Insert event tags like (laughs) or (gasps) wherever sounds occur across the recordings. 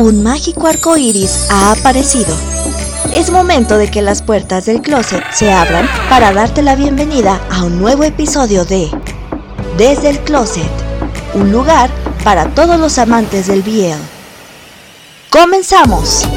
Un mágico arco iris ha aparecido. Es momento de que las puertas del closet se abran para darte la bienvenida a un nuevo episodio de Desde el Closet, un lugar para todos los amantes del BL. ¡Comenzamos!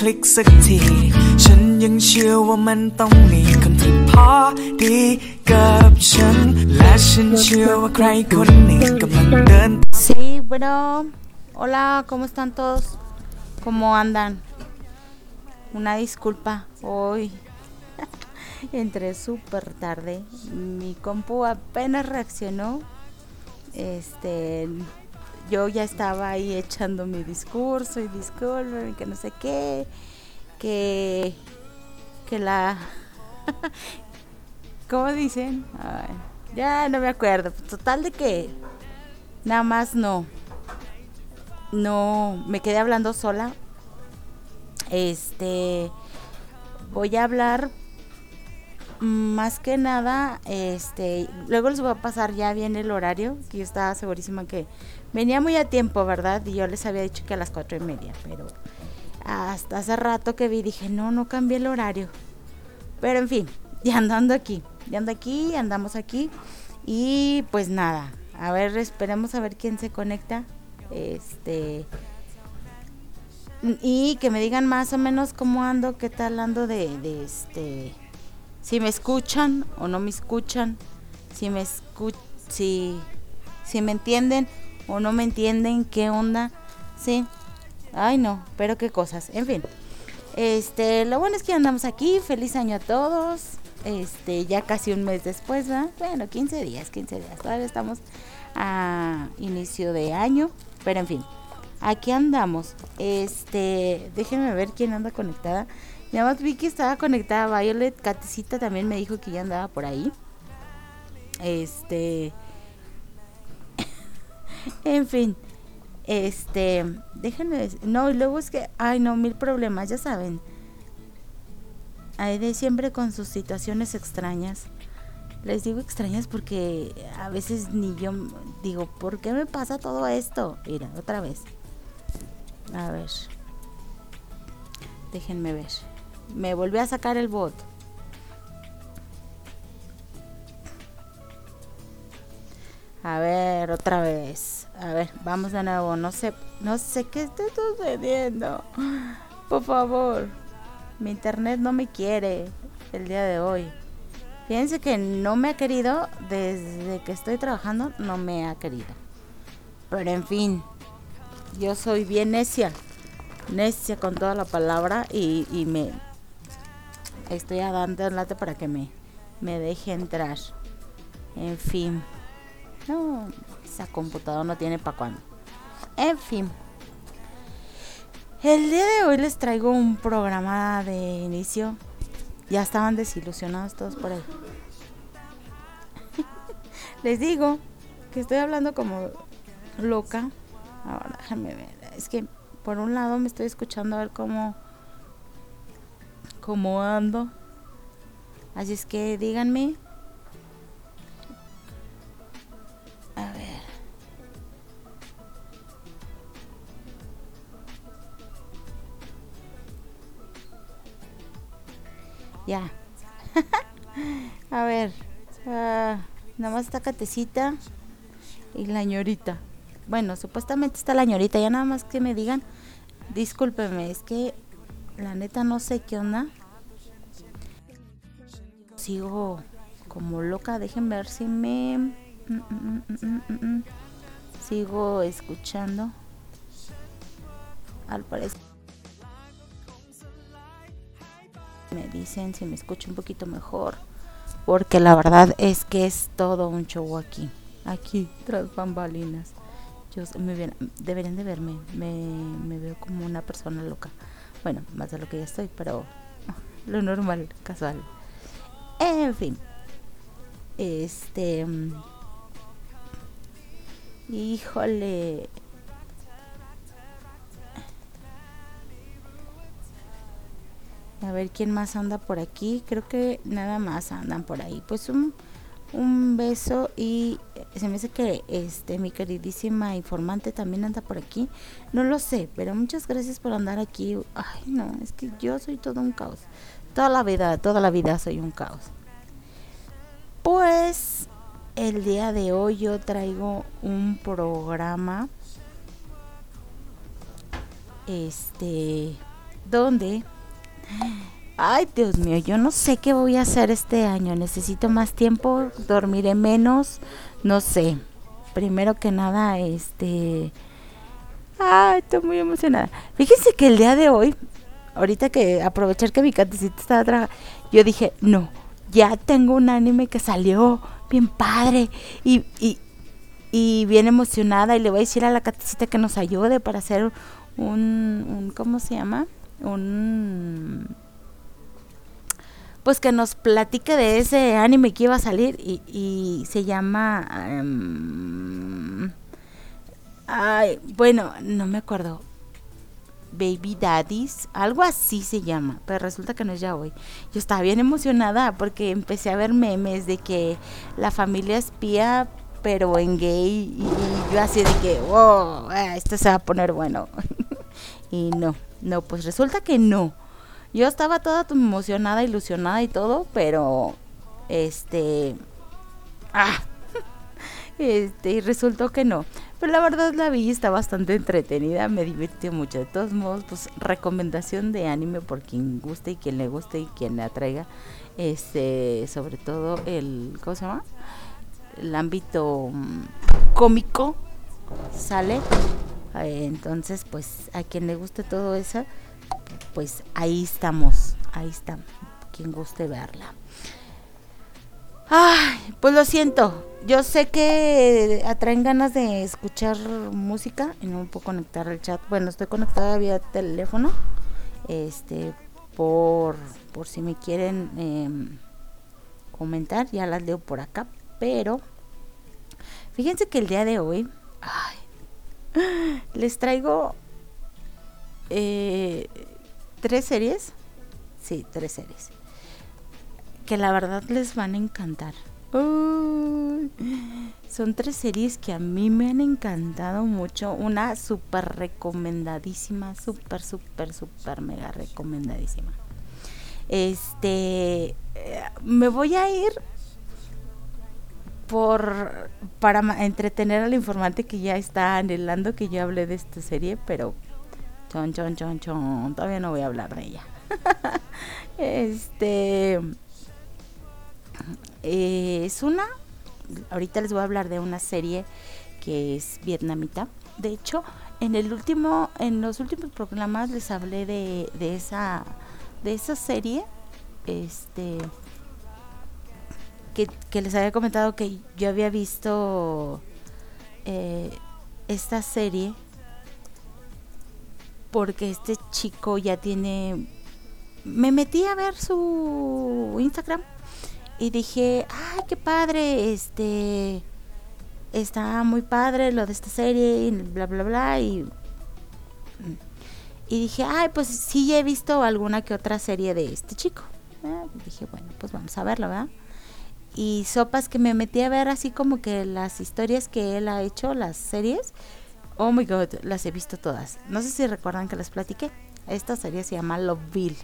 คลิกสักที ฉันยังเชื่อว่ามันต้องมีคนที่พอดีกับฉัน และฉันเชื่อว่าใครคนหนึ่งกำลังเดิน Sí, bueno, hola, ¿cómo están todos? ¿Cómo andan? Una disculpa, hoy (laughs) entré súper tarde, mi compu apenas reaccionó, este, yo ya estaba ahí echando mi discurso y disculpen, que no sé qué, que, que la, (laughs) ¿cómo dicen? ya no me acuerdo, total de que nada más no, no, me quedé hablando sola, este, voy a hablar más que nada, este, luego les voy a pasar ya bien el horario, que yo estaba segurísima que venía muy a tiempo, ¿verdad? Y yo les había dicho que a las cuatro y media, pero hasta hace rato que vi dije, no, no cambié el horario. Pero en fin, (laughs) ya andando aquí, ya ando aquí, andamos aquí. Y pues nada, a ver, esperemos a ver quién se conecta. Este. Y que me digan más o menos cómo ando, qué tal ando de, de este si me escuchan o no me escuchan, si me escu si, si me entienden o no me entienden, qué onda, sí. Ay no, pero qué cosas, en fin. Este, lo bueno es que andamos aquí, feliz año a todos. Este, ya casi un mes después, ¿verdad? Bueno, 15 días, 15 días. Todavía estamos a inicio de año, pero en fin. Aquí andamos. Este, déjenme ver quién anda conectada. Ya más vi que estaba conectada Violet. Catecita también me dijo que ya andaba por ahí. Este. En fin. Este. Déjenme. No, y luego es que. Ay, no, mil problemas, ya saben. Hay de siempre con sus situaciones extrañas. Les digo extrañas porque a veces ni yo digo, ¿por qué me pasa todo esto? Mira, otra vez. A ver. Déjenme ver. Me volví a sacar el bot. A ver, otra vez. A ver, vamos de nuevo. No sé, no sé qué está sucediendo. Por favor. Mi internet no me quiere el día de hoy. Fíjense que no me ha querido desde que estoy trabajando, no me ha querido. Pero en fin, yo soy bien necia. Necia con toda la palabra y, me estoy dando el late para que me, me deje entrar. En fin. No, esa computadora no tiene para cuándo. En fin. El día de hoy les traigo un programa de inicio. Ya estaban desilusionados todos por ahí. (laughs) les digo que estoy hablando como loca. Ahora déjame ver. Es que por un lado me estoy escuchando a ver cómo cómo ando. Así es que díganme. A ver. Ya. (laughs) a ver. Uh, nada más esta catecita y la ñorita. bueno, supuestamente está la ñorita, ya nada más que me digan, discúlpeme, es que la neta no sé qué onda. Sigo como loca, dejen ver si me... Mm, mm, mm, sigo escuchando. Al parecer. Me dicen si me escucho un poquito mejor. Porque la verdad es que es todo un show aquí. Aquí, tras bambalinas. Yo, me deberían de verme. Me, me veo como una persona loca. Bueno, más de lo que ya estoy, pero (laughs) lo normal, casual. En fin. Este. Híjole. A ver quién más anda por aquí. Creo que nada más andan por ahí. Pues un, un beso y se me dice que este mi queridísima informante también anda por aquí. No lo sé, pero muchas gracias por andar aquí. Ay, no, es que yo soy todo un caos. Toda la vida, toda la vida soy un caos. Pues el día de hoy yo traigo un programa este donde Ay, Dios mío, yo no sé qué voy a hacer este año. Necesito más tiempo, dormiré menos, no sé. Primero que nada, este... Ay, estoy muy emocionada. Fíjense que el día de hoy, ahorita que aprovechar que mi catecita estaba trabajando, yo dije, no, ya tengo un anime que salió bien padre y, y, y bien emocionada y le voy a decir a la catecita que nos ayude para hacer un, un ¿cómo se llama? Un pues que nos platique de ese anime que iba a salir y, y se llama em, ay, bueno no me acuerdo Baby Daddies, algo así se llama, pero resulta que no es ya hoy. Yo estaba bien emocionada porque empecé a ver memes de que la familia espía, pero en gay, y yo así de que, wow, ah, esto se va a poner bueno. (laughs) y no, no, pues resulta que no. Yo estaba toda emocionada, ilusionada y todo, pero este ah este y resultó que no. Pero la verdad la vi está bastante entretenida, me divirtió mucho. De todos modos, pues recomendación de anime por quien guste y quien le guste y quien le atraiga. Este, sobre todo el ¿cómo se llama? El ámbito mm, cómico sale. Eh, entonces, pues a quien le guste todo eso pues ahí estamos, ahí está, quien guste verla. Ay, pues lo siento, yo sé que atraen ganas de escuchar música y no puedo conectar el chat. Bueno, estoy conectada vía teléfono, este, por, por si me quieren em, comentar, ya las leo por acá, pero fíjense que el día de hoy, ay, (gasps) les traigo eh, tres series. Sí, tres series. Que la verdad les van a encantar. Son tres series que a mí me han encantado mucho. Una súper recomendadísima, súper, súper, súper mega recomendadísima. Este, eh, me voy a ir por para entretener al informante que ya está anhelando que yo hable de esta serie, pero Chon, chon, chon, chon. Todavía no voy a hablar de ella. (laughs) este. Eh, es una. Ahorita les voy a hablar de una serie que es vietnamita. De hecho, en el último, en los últimos programas les hablé de, de esa, de esa serie, este, que, que les había comentado que yo había visto eh, esta serie porque este chico ya tiene... Me metí a ver su Instagram y dije, ay, qué padre, este... Está muy padre lo de esta serie y bla, bla, bla. Y, y dije, ay, pues sí he visto alguna que otra serie de este chico. Dije, bueno, pues vamos a verlo, ¿verdad? Y sopas que me metí a ver así como que las historias que él ha hecho, las series, Oh my god, las he visto todas. No sé si recuerdan que les platiqué. Esta serie se llama Love Bill.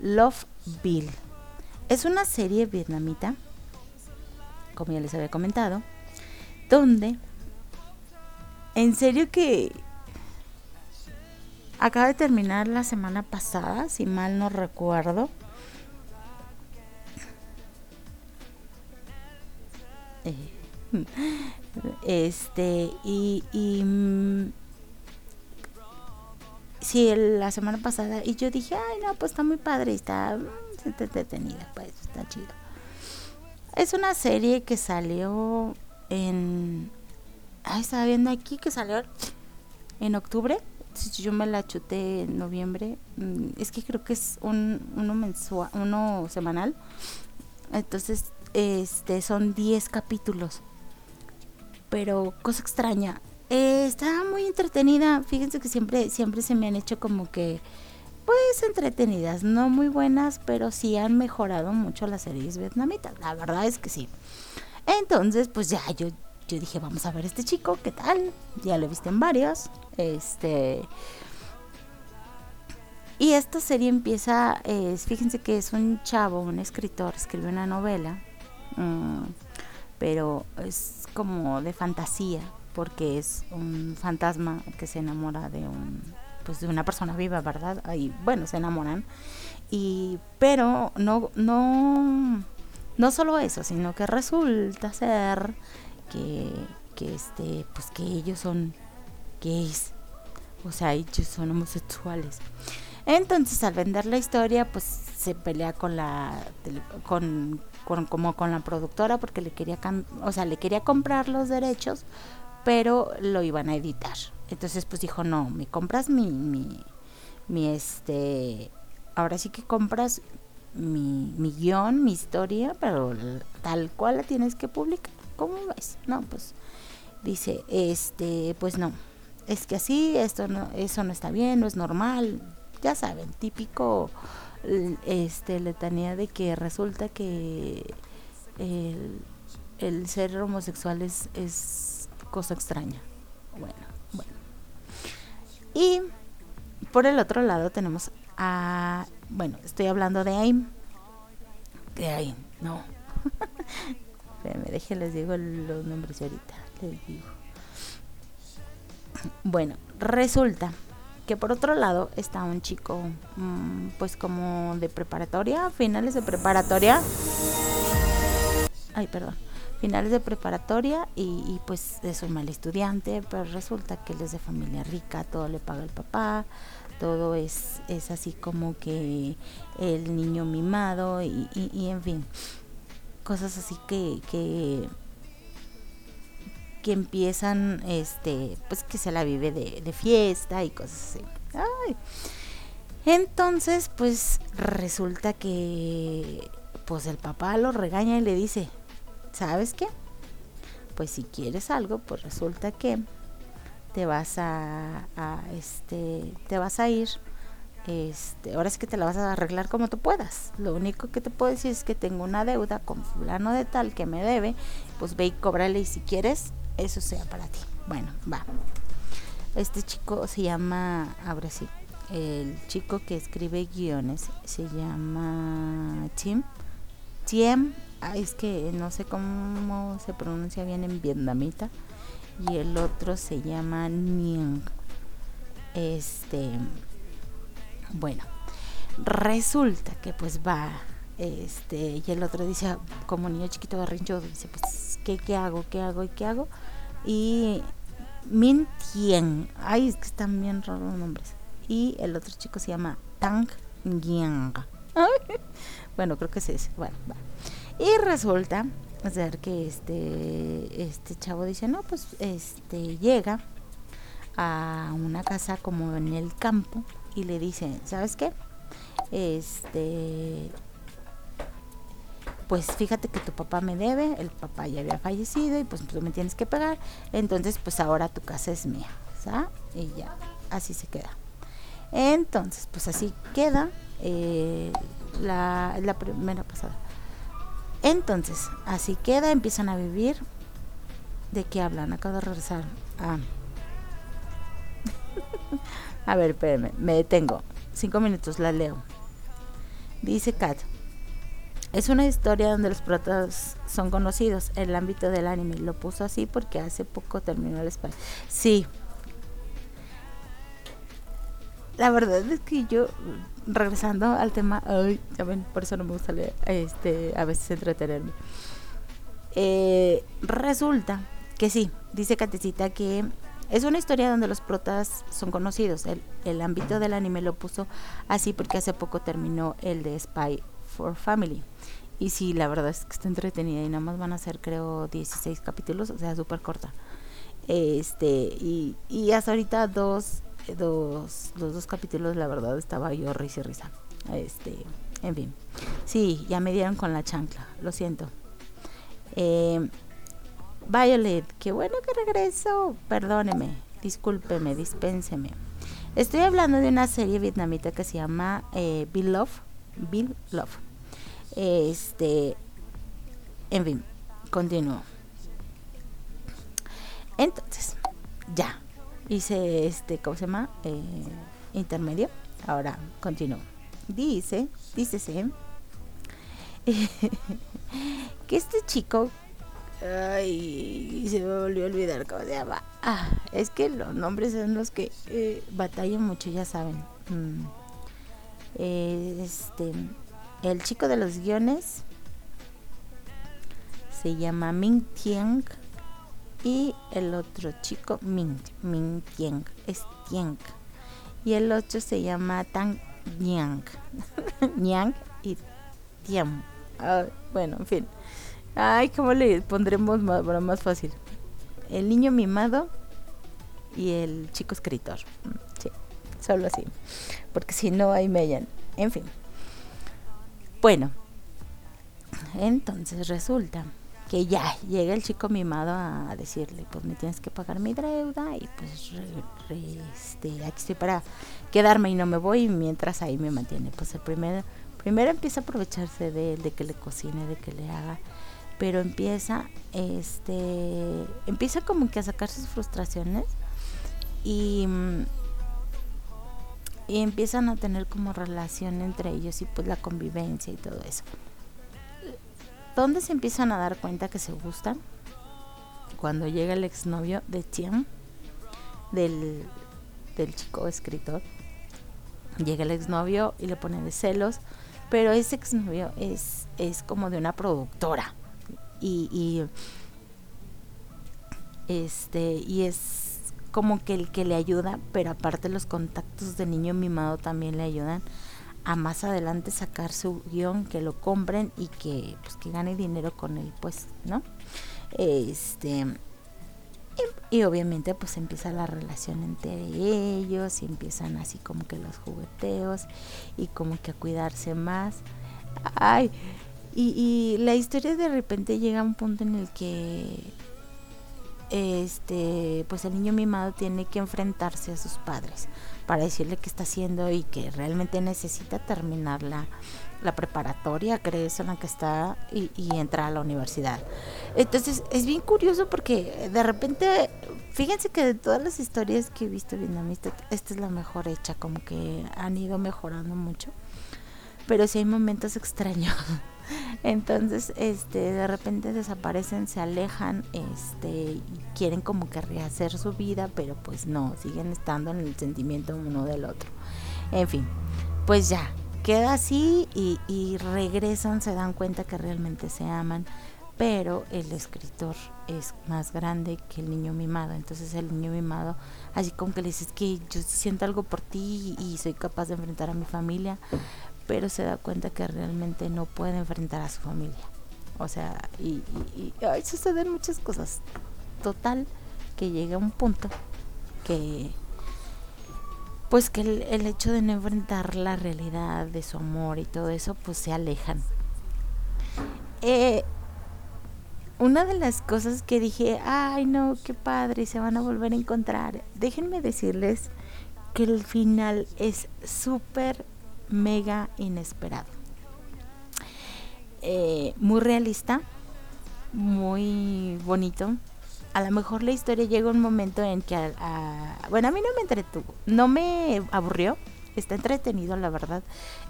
Love Bill. Es una serie vietnamita, como ya les había comentado, donde En serio que acaba de terminar la semana pasada, si mal no recuerdo. Eh, (laughs) este, y, y mm, sí, la semana pasada, y yo dije, ay, no, pues está muy padre, está mm, entretenida, pues está chido. Es una serie que salió en. Ay, estaba viendo aquí que salió en octubre. Yo me la chuté en noviembre. Mm, es que creo que es un, uno mensual, uno semanal. Entonces, este, son 10 capítulos. Pero, cosa extraña. Eh, está muy entretenida. Fíjense que siempre, siempre se me han hecho como que pues entretenidas, no muy buenas, pero sí han mejorado mucho las series vietnamitas. La verdad es que sí. Entonces, pues ya yo, yo dije, vamos a ver este chico, ¿qué tal? Ya lo he visto en varios. Este. Y esta serie empieza, fíjense que es un chavo, un escritor, escribe una novela, mm, pero es como de fantasía, porque es un fantasma que se enamora de un pues de una persona viva, ¿verdad? Y bueno, se enamoran. Y pero no no no solo eso, sino que resulta ser que que este pues que ellos son gays. O sea, ellos son homosexuales. Entonces, al vender la historia, pues se pelea con la con, con como con la productora porque le quería o sea, le quería comprar los derechos, pero lo iban a editar. Entonces pues dijo, no, me compras mi, mi, este, ahora sí que compras mi, mi guion, mi historia, pero tal cual la tienes que publicar. ¿Cómo ves? No, pues dice, este, pues no, es que así, esto no, eso no está bien, no es normal, ya saben, típico este letanía de que resulta que el, el ser homosexual es cosa extraña. Bueno, y por el otro lado tenemos a, bueno, estoy hablando de AIM. De AIM, no. (laughs) me deje, les digo los nombres ahorita. Les digo. Bueno, resulta que por otro lado está un chico, mm, pues como de preparatoria, finales de preparatoria. Ay, perdón finales de preparatoria y, pues es un mal estudiante, pero resulta que él es de familia rica, todo le paga el papá, todo es, es así como que el niño mimado y, en fin, cosas así que, que, que empiezan, este, pues que se la vive de, de fiesta y cosas así. Entonces, pues resulta que pues el papá lo regaña y le dice, ¿sabes qué? Pues si quieres algo, pues resulta que te vas a, este, te vas a ir, este, ahora es que te la vas a arreglar como tú puedas. Lo único que te puedo decir es que tengo una deuda con fulano de tal que me debe, pues ve y cóbrale y si quieres, eso sea para ti. Bueno, va. Este chico se llama, ahora sí, el chico que escribe guiones se llama Tim. Tim es que no sé cómo se pronuncia bien en vietnamita. Y el otro se llama Niang. Este, bueno, resulta que pues va, este, y el otro dice, como niño chiquito berrinchudo, dice, pues, ¿qué, ¿qué hago? ¿Qué hago? ¿Y qué hago? Y Min Tien, ay, es que están bien raros los nombres. Y el otro chico se llama Tang Yang. (laughs) bueno, creo que es ese. Bueno, va. Y resulta ser que este, este chavo dice, no, pues este llega a una casa como en el campo y le dice, ¿sabes qué? Este pues fíjate que tu papá me debe, el papá ya había fallecido y pues tú me tienes que pagar, entonces pues ahora tu casa es mía, ¿sabes? Y ya, así se queda. Entonces, pues así queda eh, la, la primera pasada. Entonces, así queda, empiezan a vivir. ¿De qué hablan? Acabo de regresar. Ah. (laughs) a ver, espérenme, me detengo. Cinco minutos, la leo. Dice Kat. Es una historia donde los protas son conocidos en el ámbito del anime. Lo puso así porque hace poco terminó el espacio. Sí. La verdad es que yo, regresando al tema, ay, ya ven, por eso no me gusta leer, este, a veces entretenerme. Eh, resulta que sí, dice Catecita que es una historia donde los protas son conocidos. El, el ámbito del anime lo puso así porque hace poco terminó el de Spy for Family. Y sí, la verdad es que está entretenida y nada más van a ser creo 16 capítulos, o sea, súper corta. Este, y, y hasta ahorita dos, dos, los dos capítulos, la verdad estaba yo risa y risa. Este, en fin. Sí, ya me dieron con la chancla, lo siento. Eh, Violet, qué bueno que regreso. Perdóneme, discúlpeme, dispénseme. Estoy hablando de una serie vietnamita que se llama eh, Bill Love. Bill Love. Este, en fin, continúo. Entonces, ya hice este, ¿cómo se llama? Eh, intermedio. Ahora continúo. Dice, dícese (laughs) que este chico Ay, se me volvió a olvidar cómo se llama. Ah, es que los nombres son los que eh, batallan mucho, ya saben. Mm. este, el chico de los guiones se llama Ming Tieng y el otro chico Ming, Ming Tieng, es Tieng. Y el otro se llama Tang Niang, (laughs) Niang y Tiang. Ah, bueno, en fin. Ay, ¿cómo le pondremos más, más fácil? El niño mimado y el chico escritor. Mm, sí, solo así. Porque si no, ahí me hallan. En fin. Bueno, entonces resulta que ya llega el chico mimado a decirle, pues me tienes que pagar mi deuda y pues este, aquí estoy para quedarme y no me voy mientras ahí me mantiene. Pues el primero, primero empieza a aprovecharse de él, de que le cocine, de que le haga pero empieza este empieza como que a sacar sus frustraciones y, y empiezan a tener como relación entre ellos y pues la convivencia y todo eso. ¿Dónde se empiezan a dar cuenta que se gustan? Cuando llega el exnovio de Tian, del, del chico escritor. Llega el exnovio y le pone de celos, pero ese exnovio es, es como de una productora y, este y es como que el que le ayuda, pero aparte los contactos de niño mimado también le ayudan a más adelante sacar su guion, que lo compren y que pues que gane dinero con él, pues, ¿no? Este y, y, obviamente pues empieza la relación entre ellos y empiezan así como que los jugueteos y como que a cuidarse más. Ay, y, la historia de repente llega a un punto en el que este pues el niño mimado tiene que enfrentarse a sus padres para decirle qué está haciendo y que realmente necesita terminar la, preparatoria, crees en la que está y, y entrar a la universidad. Entonces es bien curioso porque de repente, fíjense que de todas las historias que he visto vietnamita, esta es la mejor hecha, como que han ido mejorando mucho. Pero sí hay momentos extraños (laughs) (laughs) Entonces, este, de repente desaparecen, se alejan, este, y quieren como que rehacer su vida, pero pues no, siguen estando en el sentimiento uno del otro. En fin, pues ya, queda así y, y regresan, se dan cuenta que realmente se aman, pero el escritor es más grande que el niño mimado. Entonces el niño mimado, así como que le dices que yo siento algo por ti y soy capaz de enfrentar a mi familia, pero se da cuenta que realmente no puede enfrentar a su familia. O sea, y, suceden muchas cosas. Total, que llega un punto que, pues que el, hecho de no enfrentar la realidad de su amor y todo eso, pues se alejan. Eh, una de las cosas que dije, ay no, qué padre, se van a volver a encontrar. Déjenme decirles que el final es súper mega inesperado. Eh, muy realista, muy bonito. A lo mejor la historia llega un momento en que, bueno, a mí no me entretuvo, no me aburrió, está entretenido, la verdad.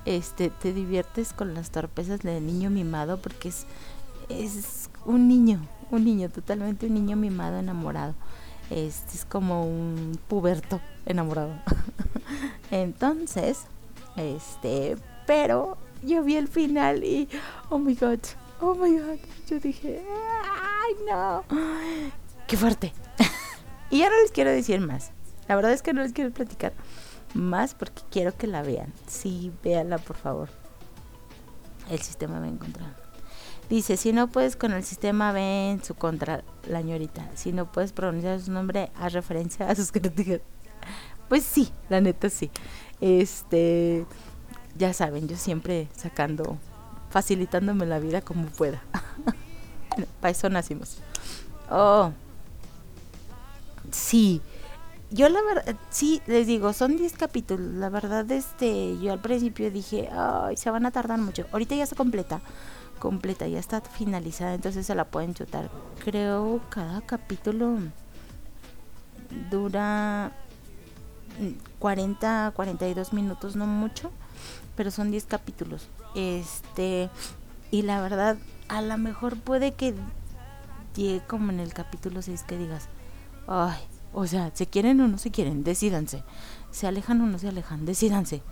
Este, te diviertes con las torpezas del niño mimado porque es, es un niño, un niño, totalmente un niño mimado enamorado. Este es como un puberto enamorado. (laughs) Entonces, este, pero yo vi el final y, oh my god, oh my god, yo dije, ay no, qué fuerte. y ya no les quiero decir más. La verdad es que no les quiero platicar más porque quiero que la vean. Sí, véanla por favor. El sistema va a encontrar. Dice, si no puedes con el sistema, ve en su contra, la ñorita. Si no puedes pronunciar su nombre, haz referencia a sus (laughs) críticas. Pues sí, la neta sí. Este, ya saben, yo siempre sacando, facilitándome la vida como pueda. (laughs) Para eso nacimos. Oh, sí. Yo la verdad, sí, les digo, son 10 capítulos. La verdad, este, yo al principio dije, ay, se van a tardar mucho. Ahorita ya se completa completa, ya está finalizada, entonces se la pueden chutar. Creo cada capítulo dura 40, 42 minutos, no mucho, pero son 10 capítulos. Este, y la verdad, a lo mejor puede que llegue como en el capítulo 6 que digas, ay, o sea, se quieren o no se quieren, decidanse. Se alejan o no se alejan, decidanse.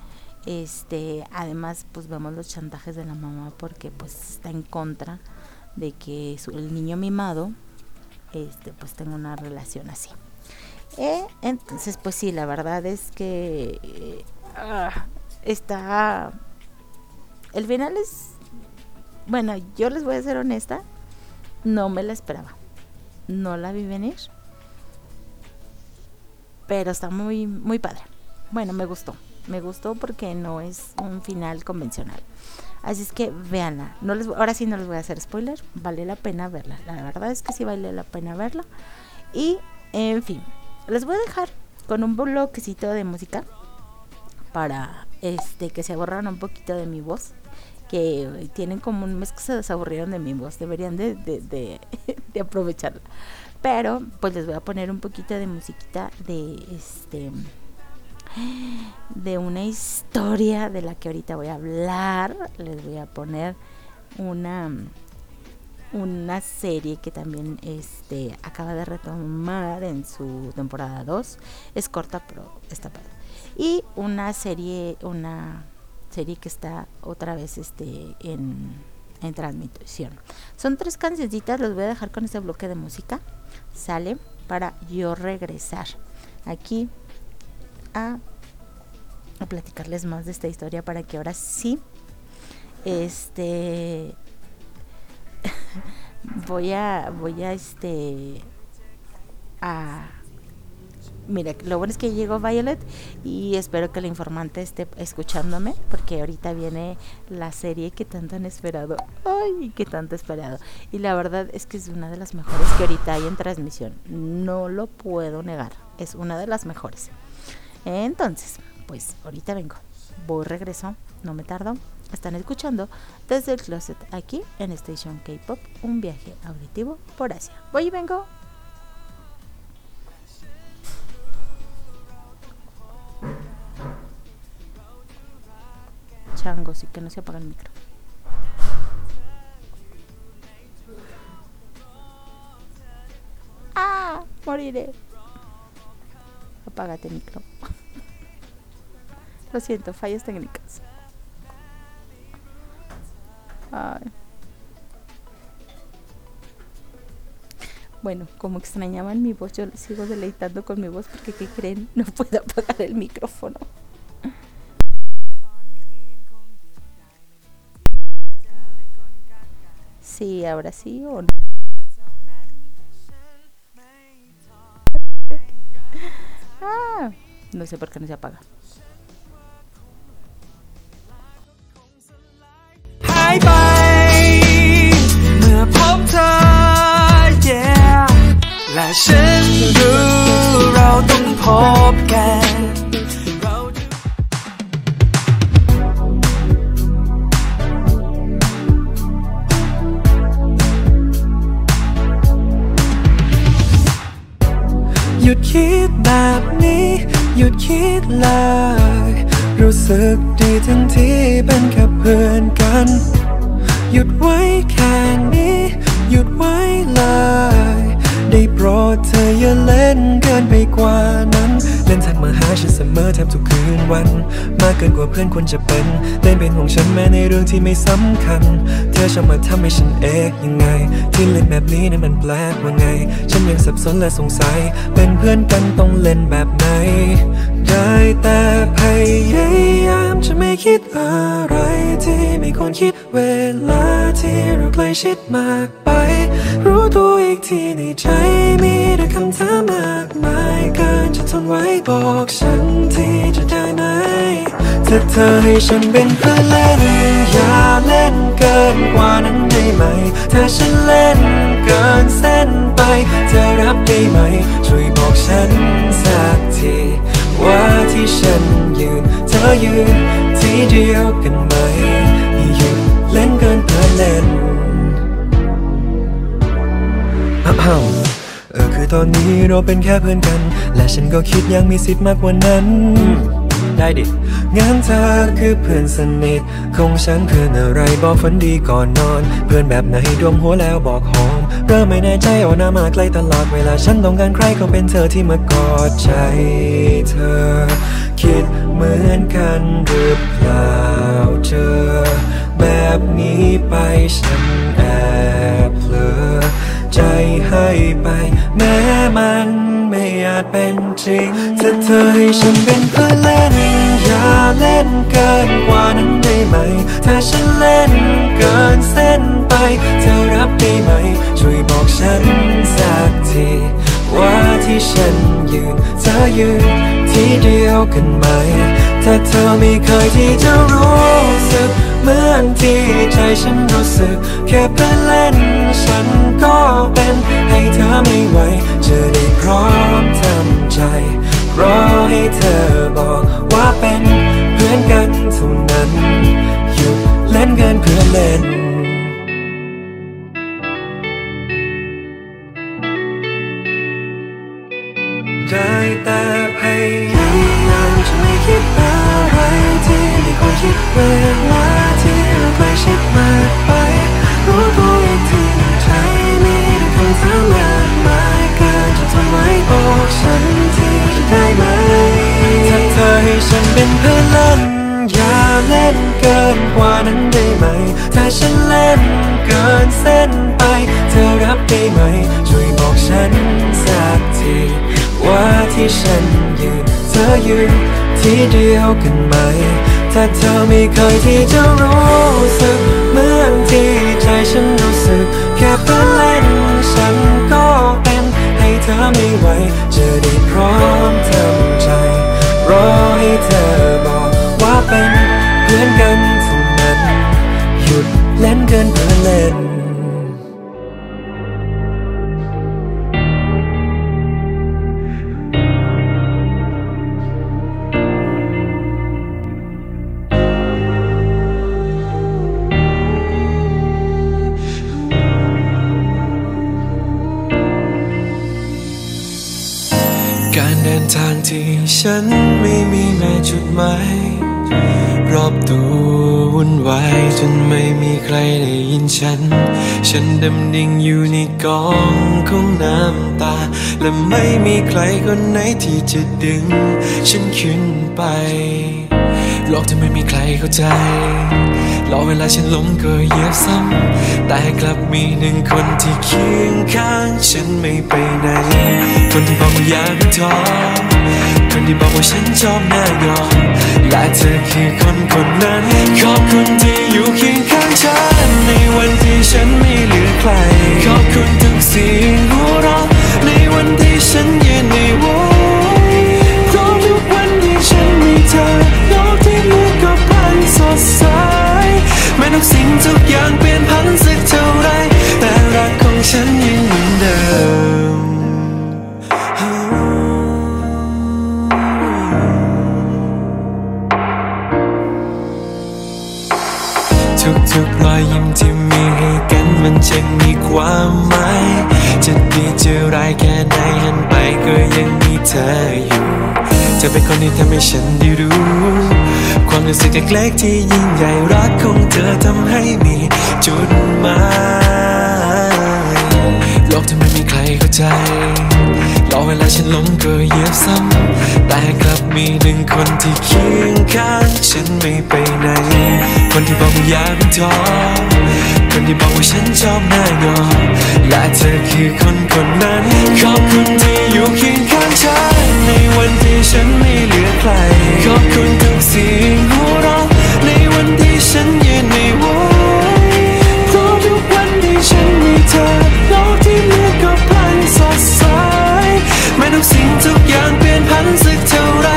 Este, además, pues vemos los chantajes de la mamá porque pues está en contra de que el niño mimado este pues tenga una relación así. Eh, entonces, pues sí, la verdad es que ah, está el final es bueno, yo les voy a ser honesta, no me la esperaba. No la vi venir. Pero está muy muy padre. Bueno, me gustó me gustó porque no es un final convencional. Así es que véanla. No les, ahora sí no les voy a hacer spoiler. Vale la pena verla. La verdad es que sí vale la pena verla. Y, en fin, les voy a dejar con un bloquecito de música para este que se aburran un poquito de mi voz. Que tienen como un mes que se desaburrieron de mi voz. Deberían de, de, de, (laughs) de aprovecharla. Pero, pues les voy a poner un poquito de musiquita de este de una historia de la que ahorita voy a hablar. Les voy a poner una una serie que también este acaba de retomar en su temporada 2. Es corta, pero está padre. Y una serie una serie que está otra vez este en, en transmisión. Son tres cancioncitas, los voy a dejar con este bloque de música. Sale para yo regresar. Aquí a, platicarles más de esta historia para que ahora sí este (laughs) voy a voy a este a mira lo bueno es que llegó Violet y espero que la informante esté escuchándome porque ahorita viene la serie que tanto han esperado. Ay que tanto esperado. Y la verdad es que es una de las mejores que ahorita hay en transmisión. No lo puedo negar es una de las mejores. Entonces, pues ahorita vengo. Voy, regreso, no me tardo. Están escuchando desde el closet aquí en Station K-Pop, un viaje auditivo por Asia. Voy y vengo. Changos y que no se apaga el micro. ¡Ah! Moriré. Apágate micro. (laughs) Lo siento, fallas técnicas. Bueno, como extrañaban mi voz, yo sigo deleitando con mi voz porque, ¿qué creen? No puedo apagar el micrófono. Sí, ahora sí o no. Ah, no sé por qué no se apaga. ายไป เมื่อพบเธอ yeah และฉันรู้เราต้องพบกันหยุดคิดแบบนี้ หยุดคิดเลย รู้สึกดีทั้งที่เป็นแค่เพื่อนกัน หยุดไว้แค่นี้ หยุดไว้เลย ได้โปรดเธออย่าเล่นเกินไปกว่านั้น เล่นทักมาหาฉันเสมอแทบทุกคืนวัน มากเกินกว่าเพื่อนควรจะเป็น เล่นเป็นของฉันแม้ในเรื่องที่ไม่สำคัญ เธอชอบมาทำให้ฉันเอกยังไง ที่เล่นแบบนี้นั้นมันแปลกว่าไง ฉันยังสับสนและสงสัย เป็นเพื่อนกันต้องเล่นแบบไหน ได้แต่พยายามจะไม่คิดอะไร ที่ไม่ควรคิดเวลาที่เราใกล้ชิดมากไป รู้ตัวอีกทีในใจมีแต่คำถามมากมายเกินจะทนไว้บอกฉันที่จะได้ไหมถ้าเธอให้ฉันเป็นเพื่อนเล่นอย่าเล่นเกินกว่านั้นได้ไหม ถ้าฉันเล่นเกินเส้นไปเธอรับได้ไหม ช่วยบอกฉันสักทีว่าที่ฉันยืน เธอยืนที่เดียวกันไหม เอเล่นอ้าวเออคือตอนนี้เราเป็นแค่เพื่อนกัน และฉันก็คิดยังมีสิทธิ์มากกว่านั้น ได้ดิงั้นเธอคือเพื่อนสนิทของฉันเพื่อนอะไรบอกฝันดีก่อนนอน เพื่อนแบบไหนดวมหัวแล้วบอกหอมเริ่มไม่แน่ใจเอาหน้ามาใกล้ตลอดเวลาฉันต้องการใครก็เป็นเธอที่มากอดใจเธอ คิดเหมือนกันหรือเปล่าเจอ แบบนี้ไปฉันแอบเผลอใจให้ไป แม้มันไม่อาจเป็นจริง ถ้าเธอให้ฉันเป็นเพื่อเล่น อย่าเล่นเกินกว่านั้นได้ไหม ถ้าฉันเล่นเกินเส้นไป เธอรับได้ไหม ช่วยบอกฉันสักทีว่าที่ฉันยืนเธอยืนที่เดียวกันไหม ถ้าเธอไม่เคยที่จะรู้สึก เหมือนที่ใจฉันรู้สึก แค่เพื่อนเล่นฉันก็เป็นให้เธอไม่ไหวจะได้พร้อมทำใจ รอให้เธอบอกว่าเป็นเพื่อนกันเท่านั้น หยุดเล่นเกินเพื่อนเล่นได้แต่พยาย ควรคิดเวลาที่เราใกล้ชิดมากไป รู้ตัวอีกทีใจมีแต่คำถามมากมายเกินจะทนไว้บอกฉันที่ได้ไหมถ้าเธอให้ฉันเป็นเพื่อนเล่นอย่าเล่นเกินกว่านั้นได้ไหม ถ้าฉันเล่นเกินเส้นไป เธอรับได้ไหม ช่วยบอกฉันสักที ว่าที่ฉันยืน เธอยืนที่เดียวกันไหม ถ้าเธอไม่เคยที่จะรู้สึก เหมือนที่ใจฉันรู้สึก แค่เพื่อเล่นฉันก็เป็นให้เธอไม่ไหวจะได้พร้อมทำใจ รอให้เธอบอกว่าเป็นเพื่อนกันเท่านั้น หยุดเล่นเกินเพื่อเล่น ที่ฉันไม่มีแม้จุดหมายรอบตัววุ่นวายจนไม่มีใครได้ยินฉัน ฉันดำดิ่งอยู่ในกองของน้ำตา และไม่มีใครคนไหนที่จะดึง ฉันขึ้นไปโลกที่ไม่มีใครเข้าใจ รอเวลาฉันล้มก็เหยียบซ้ำแต่กลับมีหนึ่งคนที่เคียงข้างฉันไม่ไปไหน คนที่บอกว่าอย่าเพิ่งท้อคนที่บอกว่าฉันชอบหน้ายอมและเธอคือคนคนนั้น ขอบคุณที่อยู่เคียงข้างฉัน ในวันที่ฉันไม่เหลือใคร ขอบคุณทุกเสียงหัวเราะในวันที่ฉันยืนไม่ไหวเพราะทุกวันที่ฉันมีเธอโลกที่เหลือก็พันสดใส แม้ทุกสิ่งทุกอย่างเปลี่ยนพันสักเท่าไร แต่รักของฉันยังเหมือนเดิมทุกๆรอยยิ้มที่มีให้กันมันจะมีความหมาย จะดีจะร้ายแค่ไหนหันไปก็ยังมีเธออยู่เธอเป็นคนที่ทำให้ฉันได้รู้ รู้สึกเล็กๆที่ยิ่งใหญ่รักของเธอทำให้มีจุดหมาย โลกที่ไม่มีใครเข้าใจ รอเวลาฉันล้มก็เยียบซ้ำแต่กลับมีหนึ่งคนที่เคียงข้าง ฉันไม่ไปไหน คนที่บอกว่าอย่าเพิ่งท้อคนที่บอกว่าฉันชอบหน้ายอและเธอคือคนคนนั้น ขอบคุณที่อยู่เคียงข้างฉัน ในวันที่ฉันไม่เหลือใคร ขอบคุณทุกเสียงหัวเราะในวันที่ฉันยืนไม่ไหวเพราะทุกวันที่ฉันมีเธอโลก ทุกสิ่งทุกอย่างเปลี่ยนผันสักเท่าไร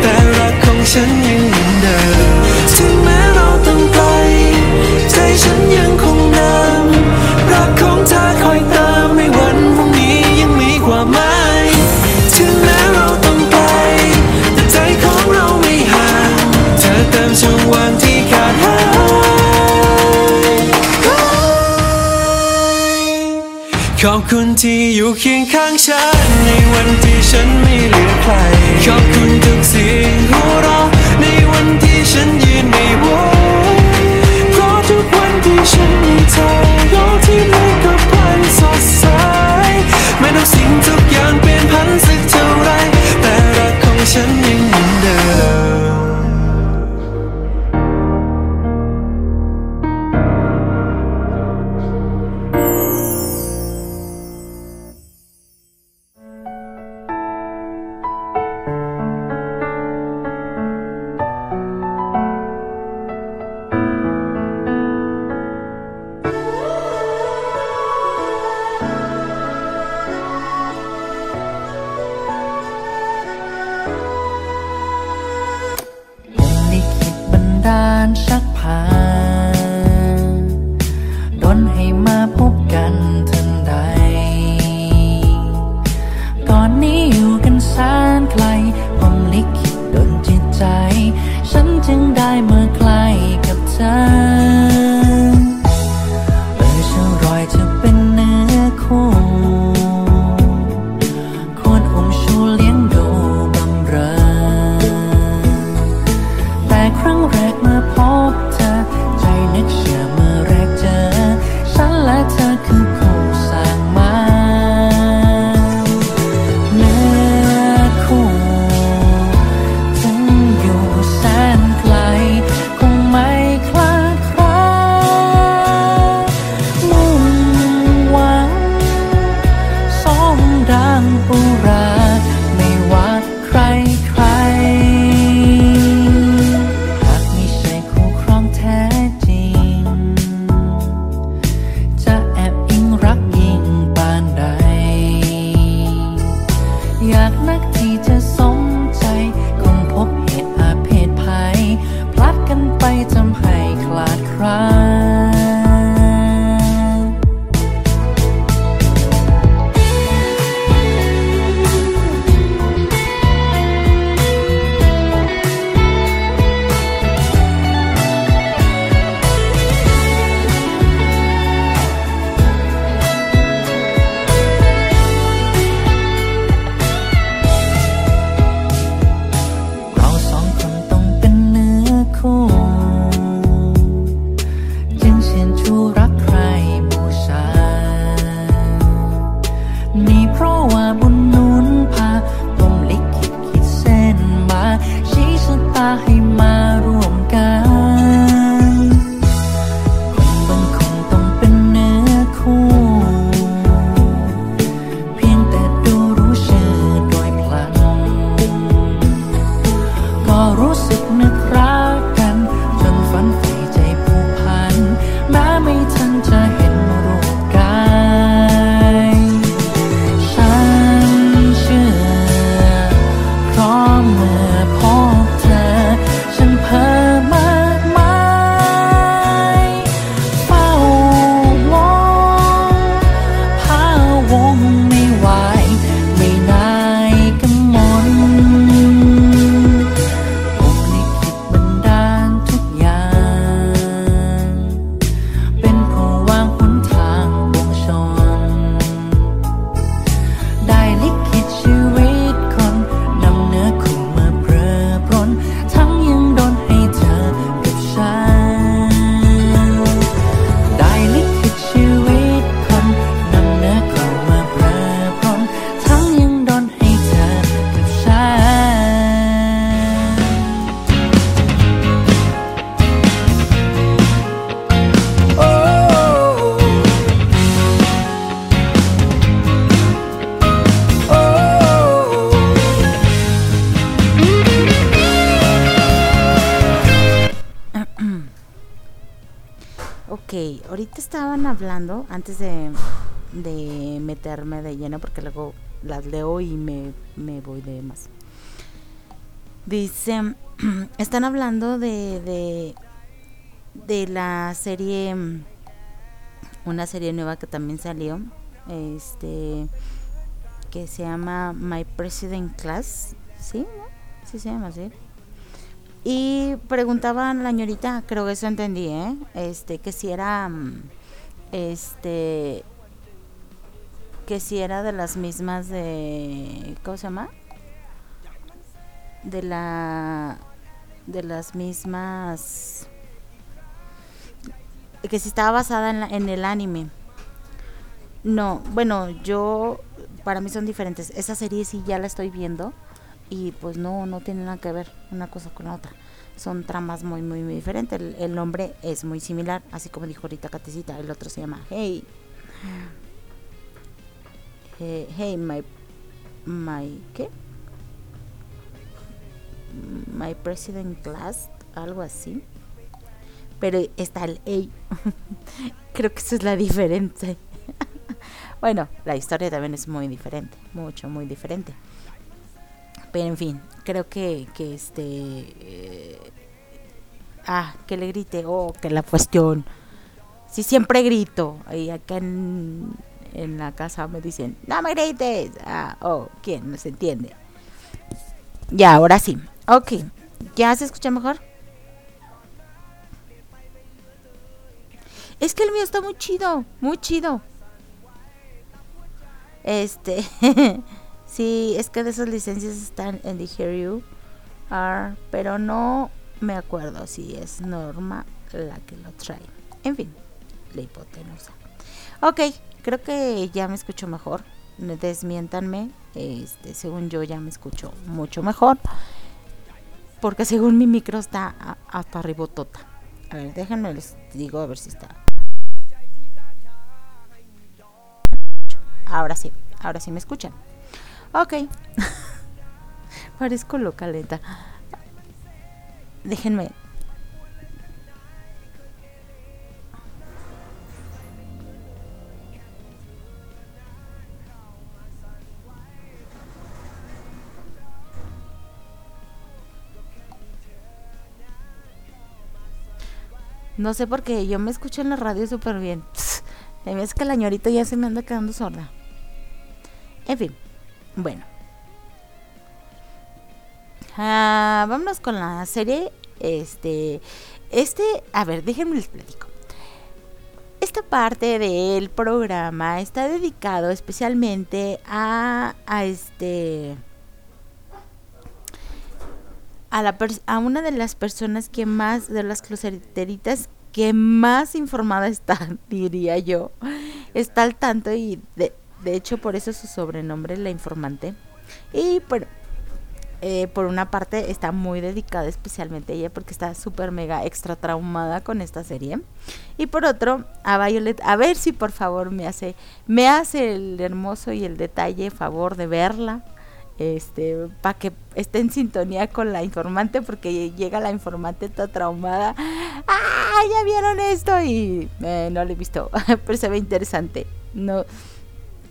แต่รักของฉันยังเหมือนเดิม ถึงแม้เราต้องไกลใจฉันยังคง คุณที่อยู่เคียงข้างฉัน ในวันที่ฉันไม่เหลือใคร ขอบคุณทุกเสียงหัวเราะในวันที่ฉันยืนไม่ไหวเพราะทุกวันที่ฉันมีเธอ antes de, de meterme de lleno, porque luego las leo y me, me voy de más. Dice, (clears throat) están hablando de, de, de la serie, una serie nueva que también salió, este, que se llama My President Class, ¿sí? Sí se llama así. Y preguntaban la ñorita, creo que eso entendí, ¿eh? Este, que si era, mm, este, que si era de las mismas de, ¿cómo se llama? De la, de las mismas, que si estaba basada en, la- en el anime. No, bueno, yo, para mí son diferentes. Esa serie sí ya la estoy viendo y pues no, no tiene nada que ver una cosa con la otra. Son tramas muy, muy, muy diferentes. El, el nombre es muy similar, así como dijo ahorita Catecita. El otro se llama Hey. Eh, hey, my, my, ¿qué? My President Class, algo así. Pero está el Hey. (laughs) Creo que esa es la diferencia. (laughs) bueno, la historia también es muy diferente, mucho, muy diferente. Pero en fin, creo que, que este... eh, ah, que le grite, oh, que la cuestión. Sí, siempre grito. Y acá en, en la casa me dicen, no me grites. Ah, oh, ¿quién? No se entiende. Ya, ahora sí. Ok, ¿ya se escucha mejor? Es que el mío está muy chido, muy chido. Este, (laughs) sí, es que de esas licencias están en The Hear You Are, pero no me acuerdo si es Norma la que lo trae. En fin, la hipotenusa. Ok, creo que ya me escucho mejor. Desmiéntanme. Este, según yo ya me escucho mucho mejor. Porque según mi micro está hasta arribotota. A ver, déjenme les digo a ver si está. Ahora sí, ahora sí me escuchan. Ok. (laughs) Parezco loca lenta. Déjenme. No sé por qué yo me escucho en la radio súper bien. Verdad (laughs) es que la ñorita ya se me anda quedando sorda. En fin, bueno. Ah, vámonos con la serie. Este, este, a ver, déjenme les platico. Esta parte del programa está dedicado especialmente a, a este, a, la a una de las personas que más, de las closeteritas que más informada está, (laughs) diría yo, está al tanto y de, de hecho por eso su sobrenombre, la informante. Y por, eh, por una parte está muy dedicada especialmente a ella porque está súper mega extra traumada con esta serie. Y por otro, a Violet, a ver si por favor me hace, me hace el hermoso y el detalle favor de verla este para que esté en sintonía con la informante porque llega la informante toda traumada ah ya vieron esto y eh, no lo he visto (laughs) pero se ve interesante no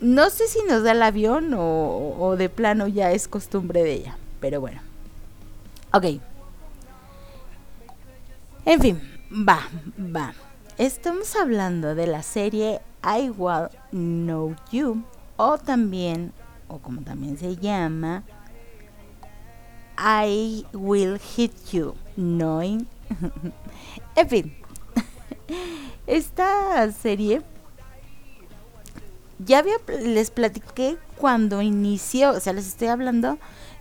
no sé si nos da el avión o, de plano ya es costumbre de ella pero bueno. Ok. En fin va va. Estamos hablando de la serie I Will Know You o también o como también se llama, I Will Hit You, Knowing. (laughs) en fin, (laughs) esta serie ya había, les platiqué cuando inició, o sea, les estoy hablando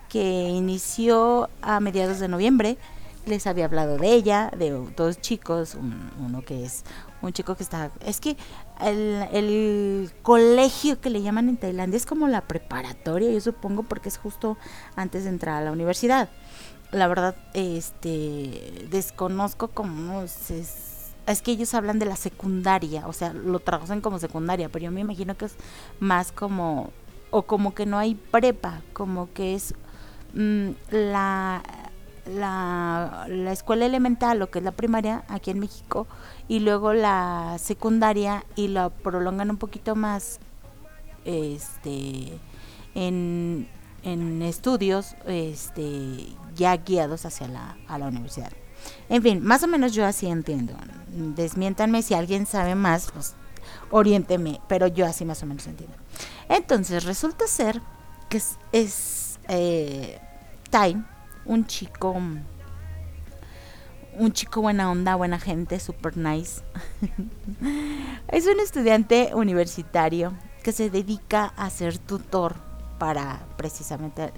que inició a mediados de noviembre. Les había hablado de ella, de dos chicos, un- uno que es un chico que está, es que el, el colegio que le llaman en Tailandia es como la preparatoria, yo supongo, porque es justo antes de entrar a la universidad. La verdad, este, desconozco cómo se, es que ellos hablan de la secundaria, o sea, lo traducen como secundaria, pero yo me imagino que es más como, o como que no hay prepa, como que es mm, la, la, la escuela elemental, lo que es la primaria aquí en México, y luego la secundaria y la prolongan un poquito más este en, en estudios este ya guiados hacia la, a la universidad. En fin, más o menos yo así entiendo. Desmiéntanme si alguien sabe más, pues oriénteme, pero yo así más o menos entiendo. Entonces, resulta ser que es, eh, Time, un chico, un chico buena onda, buena gente, super nice. (laughs) es un estudiante universitario que se dedica a ser tutor para precisamente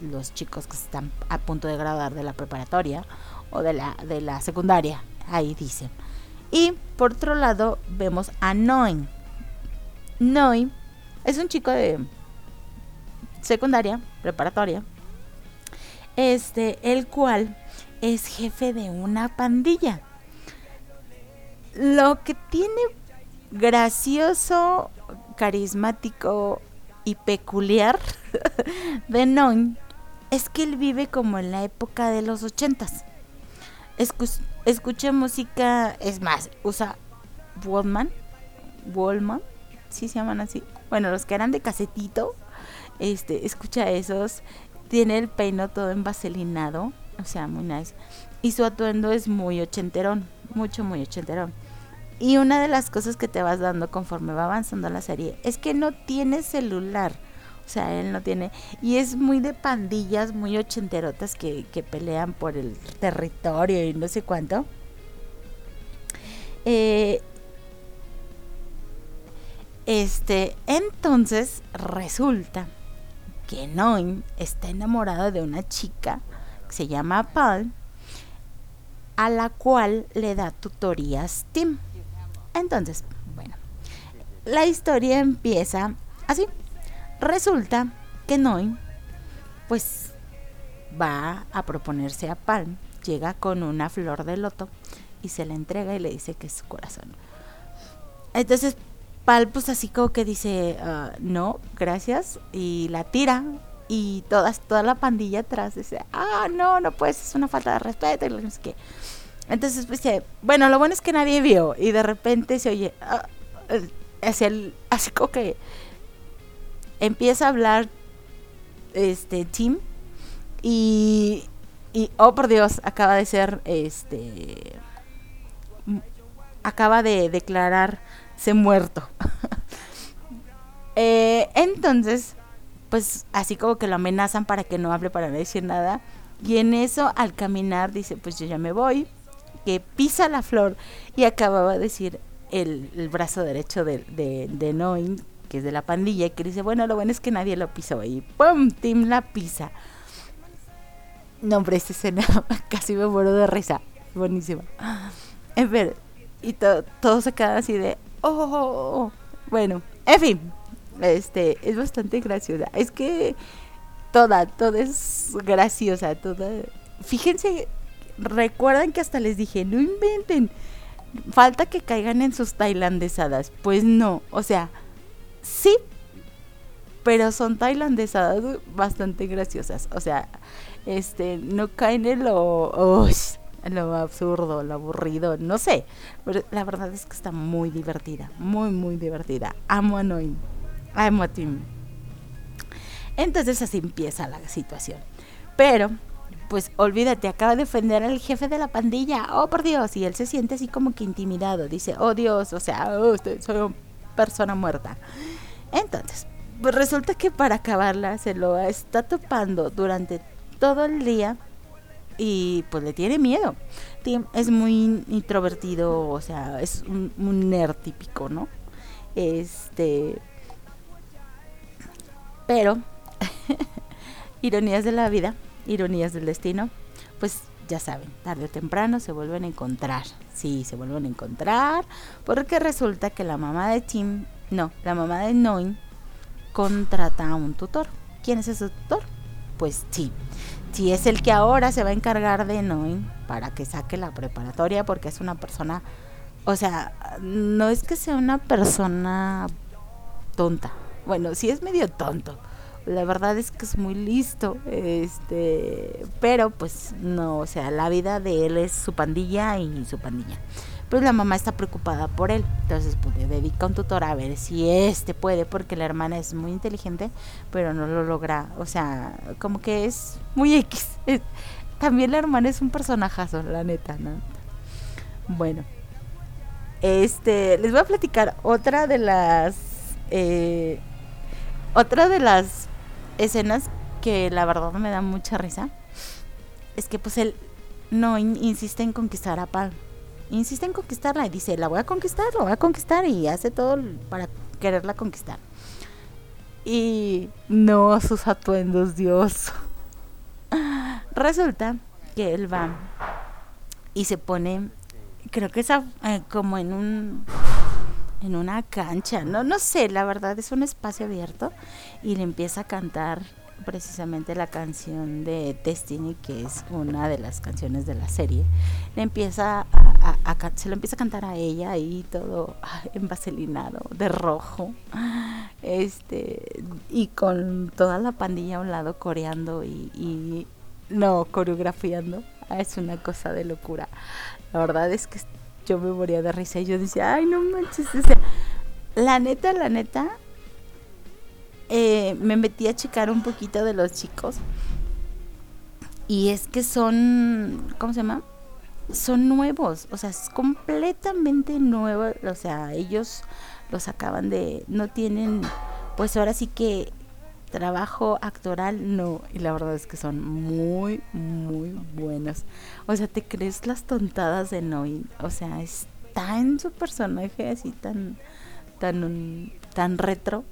los chicos que están a punto de graduar de la preparatoria o de la, de la secundaria, ahí dicen. Y por otro lado vemos a Noin. Noin es un chico de secundaria, preparatoria, este, el cual es jefe de una pandilla. Lo que tiene gracioso, carismático y peculiar (laughs) de Non es que él vive como en la época de los ochentas. Escu- escucha música, es más, usa Wallman, Wallman, sí se llaman así. Bueno, los que eran de casetito, este, escucha esos. Tiene el peino todo envaselinado, o sea, muy nice. Y su atuendo es muy ochenterón, mucho, muy ochenterón. Y una de las cosas que te vas dando conforme va avanzando la serie es que no tiene celular. O sea, él no tiene. Y es muy de pandillas, muy ochenterotas que, que pelean por el territorio y no sé cuánto. Eh, este, entonces resulta que Noin está enamorado de una chica que se llama Paul, a la cual le da tutorías Tim. Entonces, bueno, la historia empieza así. Resulta que Noin, pues, va a proponerse a Palm, llega con una flor de loto y se la entrega y le dice que es su corazón. Entonces, Pal, pues así como que dice, "Ah, no, gracias, y la tira, y todas, toda la pandilla atrás dice, ah, no, no puedes, es una falta de respeto, y sé qué. Entonces, pues, bueno, lo bueno es que nadie vio, y de repente se oye, ah, eh, el- así como que empieza a hablar este Tim, y, oh por Dios, acaba de ser, este, acaba de declararse muerto. (laughs) Eh, entonces, pues así como que lo amenazan para que no hable, para no decir nada. Y en eso, al caminar, dice, pues yo ya me voy, que pisa la flor y acababa de decir el, brazo derecho de, de, que es de la pandilla, y que dice, bueno, lo bueno es que nadie lo pisó. Y ¡pum! Tim la pisa. No, hombre, esta escena (laughs) casi me muero de risa. Buenísima. En ver, y to- todos se quedan así de, oh, oh". bueno, en fin, este, es bastante graciosa. Es que toda, toda es graciosa, toda. Fíjense, recuerdan que hasta les dije, no inventen, falta que caigan en sus tailandesadas. Pues no, o sea, sí, pero son tailandesadas bastante graciosas. O sea, este, no caen en lo, lo absurdo, lo aburrido, no sé. Pero la verdad es que está muy divertida, muy, muy divertida. Amo a Noin, amo a Tim. Entonces así empieza la situación. Pero, pues olvídate, acaba de ofender al jefe de la pandilla. Oh, por Dios. Y él se siente así como que intimidado. Dice, oh Dios, o sea, oh, soy una persona muerta. Entonces, pues resulta que para acabarla se lo está topando durante todo el día y pues le tiene miedo. Tim es muy introvertido, o sea, es un, un nerd típico, ¿no? Este. Pero, (laughs) ironías de la vida, ironías del destino, pues ya saben, tarde o temprano se vuelven a encontrar. Sí, se vuelven a encontrar, porque resulta que la mamá de Tim, no, la mamá de Noin contrata a un tutor. ¿Quién es ese tutor? Pues Tim. Tim es el que ahora se va a encargar de Noin para que saque la preparatoria, porque es una persona, o sea, no es que sea una persona tonta. Bueno, sí es medio tonto. La verdad es que es muy listo, este, pero pues no, o sea, la vida de él es su pandilla y su pandilla. Pues la mamá está preocupada por él, entonces pues le dedica un tutor a ver si este puede, porque la hermana es muy inteligente, pero no lo logra, o sea, como que es muy X. También la hermana es un personajazo, la neta, ¿no? Bueno, este, les voy a platicar otra de las, eh, otra de las escenas que la verdad me da mucha risa. Es que pues él no insiste en conquistar a Pal. Insiste en conquistarla y dice, la voy a conquistar, la voy a conquistar y hace todo para quererla conquistar. Y no sus atuendos, Dios. (laughs) Resulta que él va y se pone, creo que es eh, como en un en una cancha, no no sé, la verdad es un espacio abierto y le empieza a cantar precisamente la canción de Destiny, que es una de las canciones de la serie. Le empieza se lo empieza a cantar a ella ahí todo envaselinado, de rojo. Este, y con toda la pandilla a un lado coreando y, y no coreografiando. Ah, es una cosa de locura. La verdad es que yo me moría de risa y yo decía, ay, no manches. la neta, la neta, eh, me metí a checar un poquito de los chicos. Y es que son, ¿cómo se llama? Son nuevos, o sea, es completamente nuevo. O sea, ellos los acaban de, no tienen, pues ahora sí que trabajo actoral no y la verdad es que son muy muy buenos o sea te crees las tontadas de Noy o sea está en su personaje así tan tan tan retro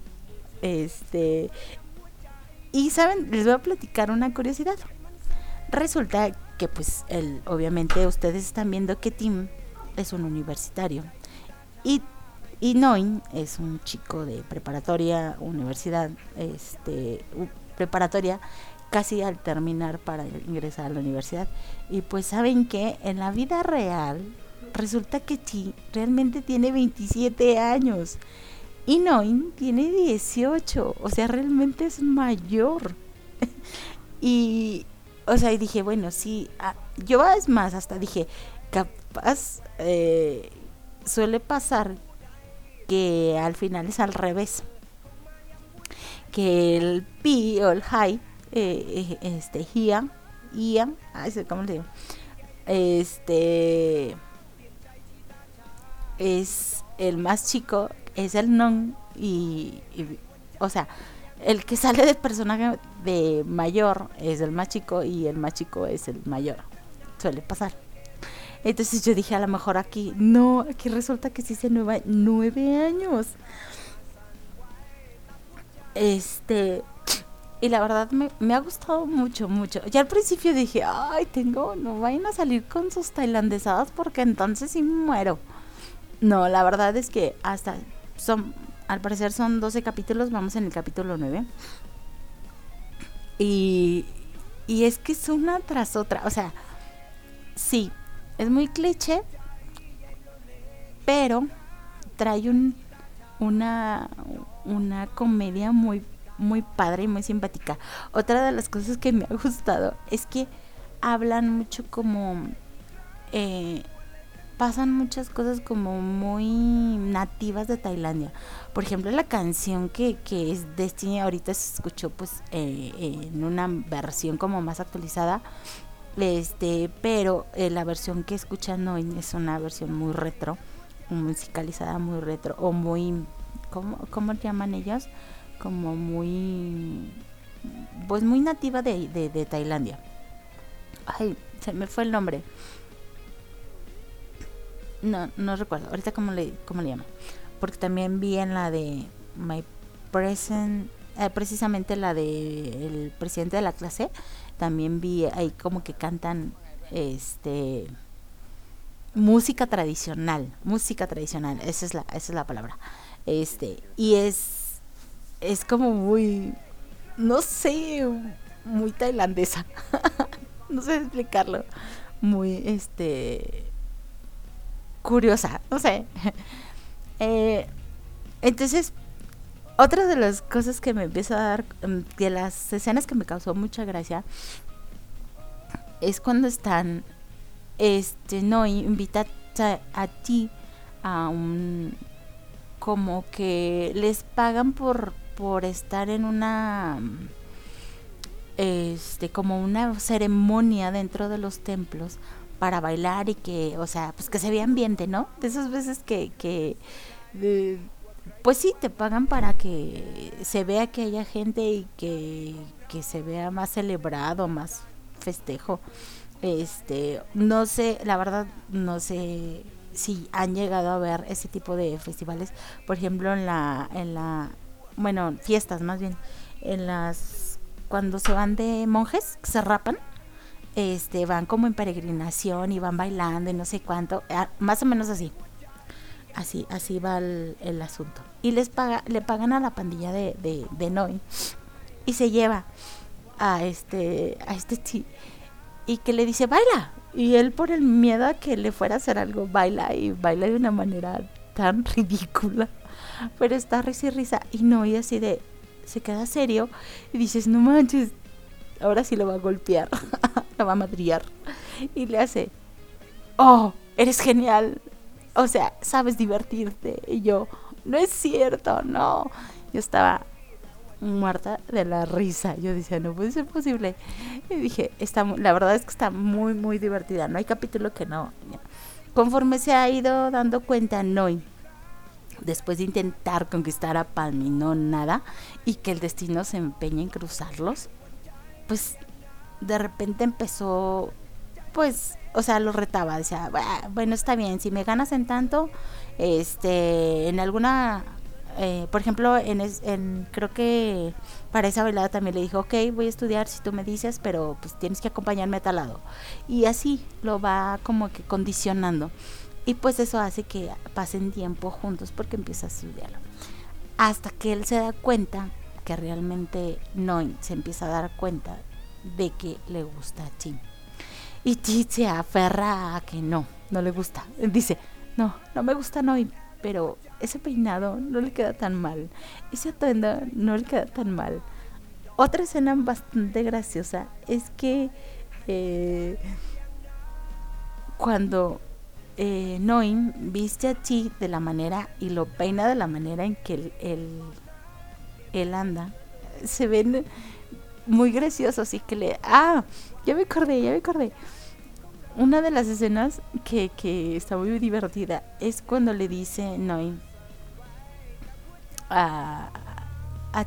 este y saben les voy a platicar una curiosidad. Resulta que pues el obviamente ustedes están viendo que Tim es un universitario y y Noin es un chico de preparatoria, universidad, este, preparatoria, casi al terminar para ingresar a la universidad. Y pues saben que en la vida real resulta que Chi realmente tiene 27 años y Noin tiene 18, o sea, realmente es mayor. (laughs) y, o sea, y dije, bueno, sí, yo es más, hasta dije, capaz, eh, suele pasar que al final es al revés. Que el pi o el high, eh, eh, este, Ian, Ian, ¿cómo le digo? Este es el más chico, es el non y, o sea, el que sale del personaje de mayor es el más chico y el más chico es el mayor. Suele pasar. Entonces yo dije, a lo mejor aquí, no, aquí resulta que sí se nueva nueve años. Este, y la verdad me, me, ha gustado mucho, mucho. Ya al principio dije, ay, tengo, no vayan a salir con sus tailandesadas porque entonces sí muero. No, la verdad es que hasta son, al parecer son 12 capítulos, vamos en el capítulo 9. Y, y es que es una tras otra, o sea, sí, es muy cliché, pero trae un, una, una comedia muy, muy padre y muy simpática. Otra de las cosas que me ha gustado es que hablan mucho como... Eh, pasan muchas cosas como muy nativas de Tailandia. Por ejemplo, la canción que, que es Destiny ahorita se escuchó pues eh, en una versión como más actualizada este, pero eh, la versión que escuchan hoy es una versión muy retro, musicalizada muy retro, o muy, ¿cómo, cómo llaman ellos? Como muy, pues muy nativa de, de, Tailandia. Ay, se me fue el nombre. No, no recuerdo. Ahorita cómo le, cómo le llaman. Porque también vi en la de My Present, eh, precisamente la de el presidente de la clase también vi ahí como que cantan este música tradicional, música tradicional, esa es la, esa es la palabra. Este, y es es como muy no sé, muy tailandesa. (laughs) no sé explicarlo. Muy este curiosa, no sé. (laughs) Eh, entonces otra de las cosas que me empieza a dar, mm, de las escenas que me causó mucha gracia, es cuando están, este, no, invita a, a ti a un, como que les pagan por, por estar en una, este, como una ceremonia dentro de los templos para bailar y que, o sea, pues que se vea ambiente, ¿no? De esas veces que, que de- pues sí, te pagan para que se vea que haya gente y que, que se vea más celebrado, más festejo. Este, no sé, la verdad, no sé si han llegado a ver ese tipo de festivales, por ejemplo, en la, en la, bueno, fiestas más bien, en las, cuando se van de monjes, se rapan, este, van como en peregrinación y van bailando y no sé cuánto, ah, más o menos así. Así, así va el, el asunto. Y les paga, le pagan a la pandilla de, de, Noi y se lleva a este, a este y que le dice baila. Y él por el miedo a que le fuera a hacer algo, baila y baila de una manera tan (laughs) ridícula. Pero está risa y risa. Y no, y así de, se queda serio y dices, no manches, ahora sí lo va a golpear, (laughs) lo va a madriar. Y le hace, oh, eres genial. O sea, sabes divertirte. Y yo, no es cierto, no. Yo estaba muerta de la risa. Yo decía, no puede ser posible. Y dije, está, la verdad es que está muy, muy divertida. No hay capítulo que no. Conforme se ha ido dando cuenta, no. Después de intentar conquistar a Palm y no nada, y que el destino se empeña en cruzarlos, pues de repente empezó, pues, o sea, lo retaba, decía, "Bah, bueno, está bien, si me ganas en tanto, este, en alguna, eh, por ejemplo, en, en, creo que para esa velada también le dijo, ok, voy a estudiar si tú me dices, pero pues tienes que acompañarme a tal lado. Y así lo va como que condicionando. Y pues eso hace que pasen tiempo juntos porque empieza a estudiarlo. Hasta que él se da cuenta que realmente no se empieza a dar cuenta de que le gusta a Tim. Y Tim se aferra a que no, no le gusta. Dice, no, no me gusta Noy, pero ese peinado no le queda tan mal. Ese atuendo no le queda tan mal. Otra escena bastante graciosa es que eh, cuando eh, Noin viste a Chi de la manera y lo peina de la manera en que él, él, él anda, se ven muy graciosos y que le... Ah, ya me acordé, ya me acordé. Una de las escenas que, que está muy divertida es cuando le dice Noin a, a.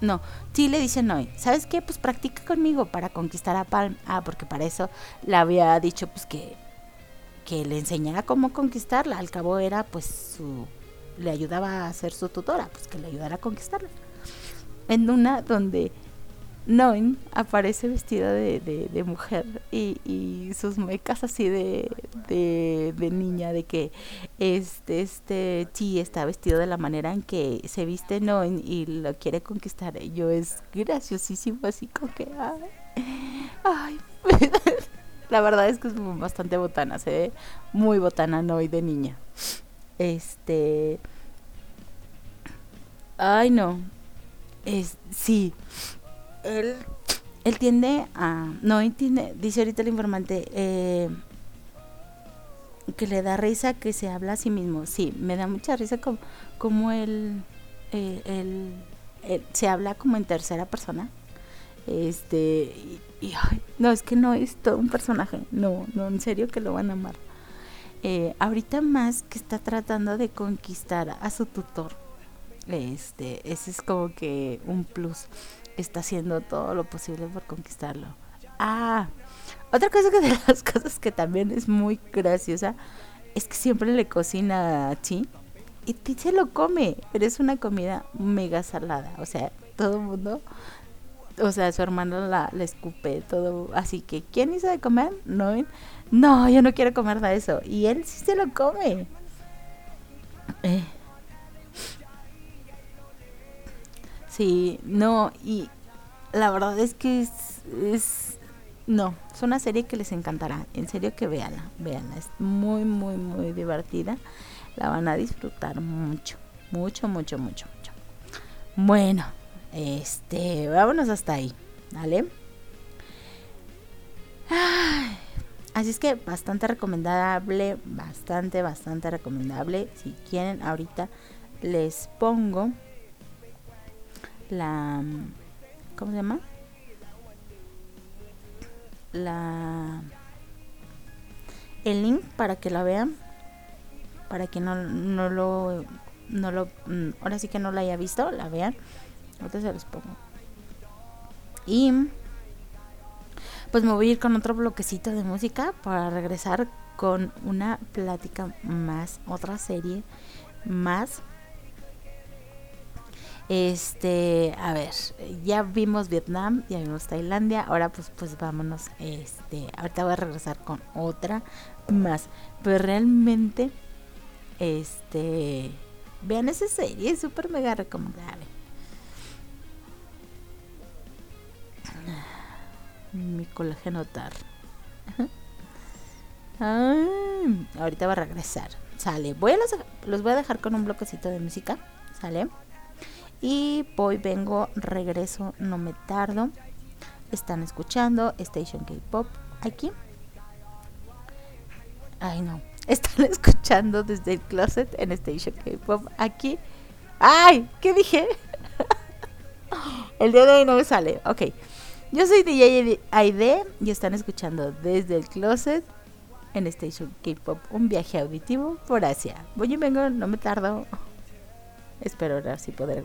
No, Ti le dice Noy, ¿sabes qué? Pues practica conmigo para conquistar a Palm. Ah, porque para eso le había dicho pues que, que le enseñara cómo conquistarla. Al cabo era pues su... le ayudaba a ser su tutora, pues que le ayudara a conquistarla. En una donde Noin aparece vestida de, de, mujer y, y, sus mecas así de, de, de, niña, de que este, este Chi está vestido de la manera en que se viste Noin y lo quiere conquistar. Yo es graciosísimo, así como que, ay, ay. (laughs) la verdad es que es bastante botana, se ve muy botana Noin de niña. Este, ay no, es, sí él, él tiende a. No entiende, dice ahorita el informante, eh, que le da risa que se habla a sí mismo. Sí, me da mucha risa como, como él, eh, él, él, se habla como en tercera persona. Este, y, y no, es que no es todo un personaje. No, no, en serio que lo van a amar. Eh, ahorita más que está tratando de conquistar a su tutor. Este, ese es como que un plus está haciendo todo lo posible por conquistarlo. Ah, otra cosa que (laughs) de las cosas que también es muy graciosa es que siempre le cocina a Chi y Chi se lo come, pero es una comida mega salada, o sea, todo el mundo, o sea, su hermano la, la escupe, todo, así que ¿quién hizo de comer? No, no, yo no quiero comer de eso y él sí se lo come. Eh. Sí, no, y la verdad es que es, es, no, es una serie que les encantará, en serio que véanla, véanla, es muy, muy, muy divertida, la van a disfrutar mucho, mucho, mucho, mucho, mucho. Bueno, este, vámonos hasta ahí, ¿vale? Ay, Así es que bastante recomendable, bastante, bastante recomendable. Si quieren, ahorita les pongo la... ¿Cómo se llama? La... El link para que la vean. Para que no, no lo... No lo... mm, Ahora sí que no la haya visto, la vean. Ahorita se los pongo. Y pues me voy a ir con otro bloquecito de música para regresar con una plática más, otra serie más. Este, a ver, ya vimos Vietnam, ya vimos Tailandia, ahora pues pues vámonos, este, ahorita voy a regresar con otra más, pero realmente este vean esa serie, es súper mega recomendable. Mi colágeno tar. Ay, ahorita va a regresar. Sale. Voy a los, los voy a dejar con un bloquecito de música. Sale. Y voy, vengo, regreso, no me tardo. Están escuchando Station K-Pop aquí. Ay, no. (laughs) Están escuchando desde el closet en Station K-Pop aquí. ¡Ay! ¿Qué dije? (laughs) el día de hoy no me sale. Ok. Yo soy DJ Aide y están escuchando desde el closet en Station K-Pop un viaje auditivo por Asia. Voy y vengo, no me tardo. Espero ahora sí poder.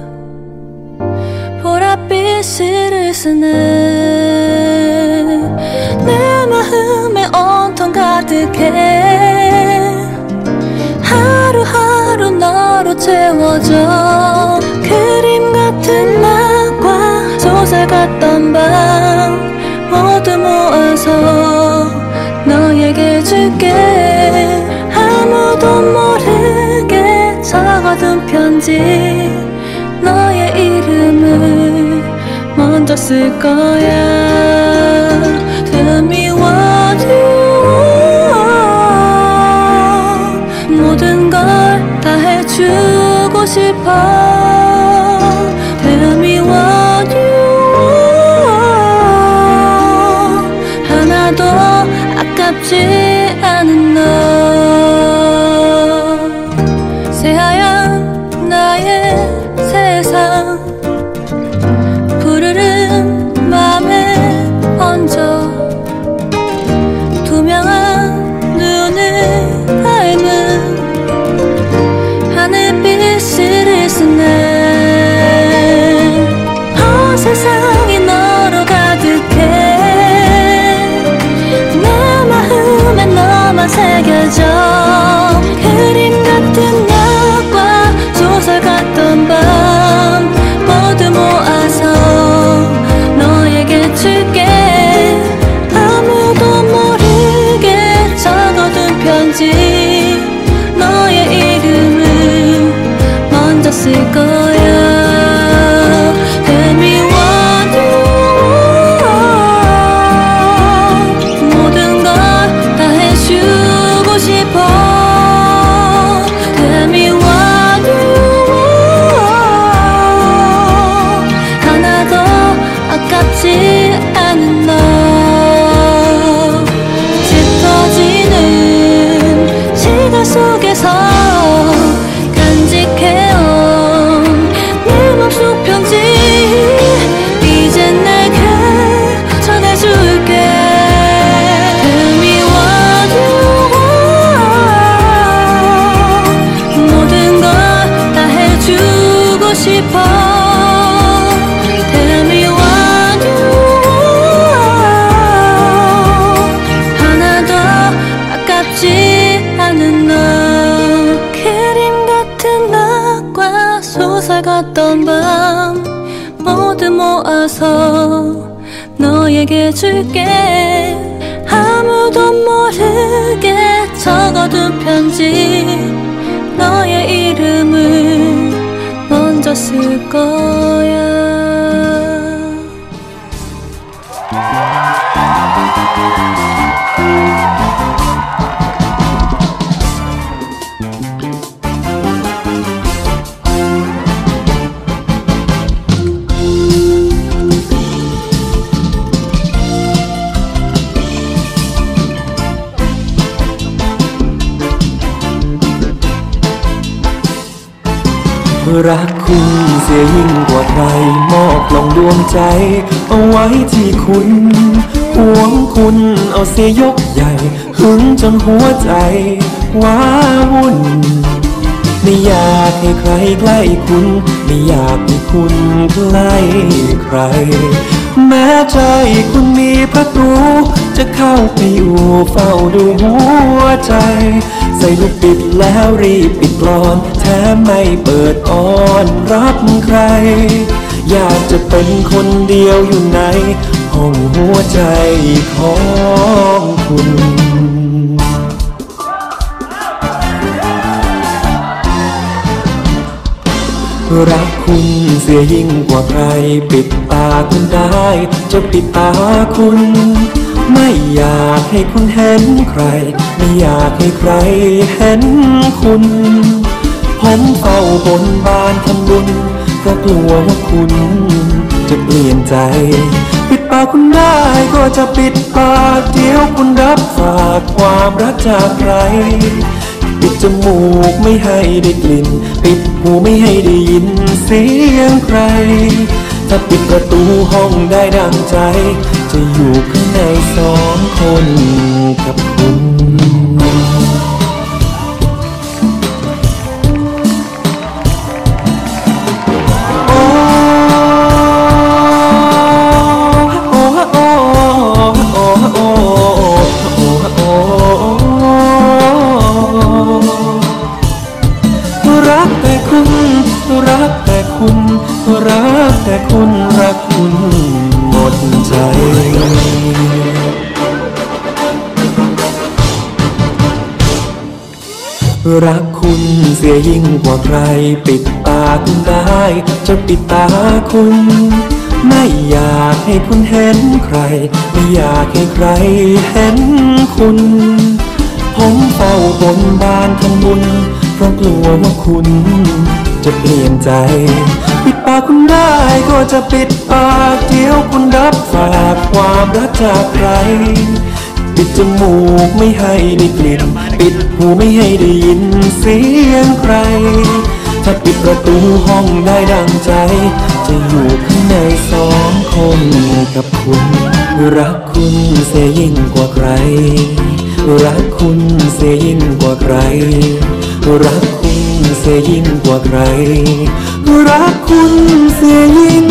빛을 쓰네 내 마음에 온통 가득해. 하루하루 너로 채워져 그림 같은 낮과 소설 같던 밤 모두 모아서 너에게 줄게. 아무도 모르게 적어둔 편지 있을 거야. ว้าวุ่น ไม่อยากให้ใครใกล้คุณ ไม่อยากให้คุณใกล้ใคร แม้ใจคุณมีประตู จะเข้าไปอยู่เฝ้าดูหัวใจ ใส่ลูกปิดแล้วรีบปิดกลอน แถมไม่เปิดอ่อนรับใคร อยากจะเป็นคนเดียวอยู่ในห้องหัวใจของคุณ รักคุณเสียยิ่งกว่าใคร ปิดตาคุณได้ จะปิดตาคุณ ไม่อยากให้คุณเห็นใคร ไม่อยากให้ใครเห็นคุณ ผมเฝ้าบนบานทำบุญเพราะกลัวว่าคุณ จะเปลี่ยนใจ ปิดปากคุณได้ก็จะปิดปากเดี๋ยวคุณรับฝากความรักจากใคร ปิดจมูกไม่ให้ได้กลิ่น ปิดหูไม่ให้ได้ยินเสียงใคร ถ้าปิดประตูห้องได้ดังใจ จะอยู่ข้างในสองคนกับ สียยิ่งกว่าใคร ปิดตาคุณได้ จะปิดตาคุณ ไม่อยากให้คุณเห็นใคร ไม่อยากให้ใครเห็นคุณ ผมเฝ้าบนบานทำบุญเพราะกลัวว่าคุณ จะเปลี่ยนใจ ปิดปากคุณได้ก็จะปิดปากเดี๋ยวคุณรับฝากความรักจากใครปิดจมูกไม่ให้ได้กลิ่น ปิดหูไม่ให้ได้ยินเสียงใคร ถ้าปิดประตูห้องได้ดังใจ จะอยู่ข้างในสองคนกับคุณ รักคุณเสียยิ่งกว่าใคร รักคุณเสียยิ่งกว่าใคร รักคุณเสียยิ่งกว่าใคร รักคุณเสียยิ่ง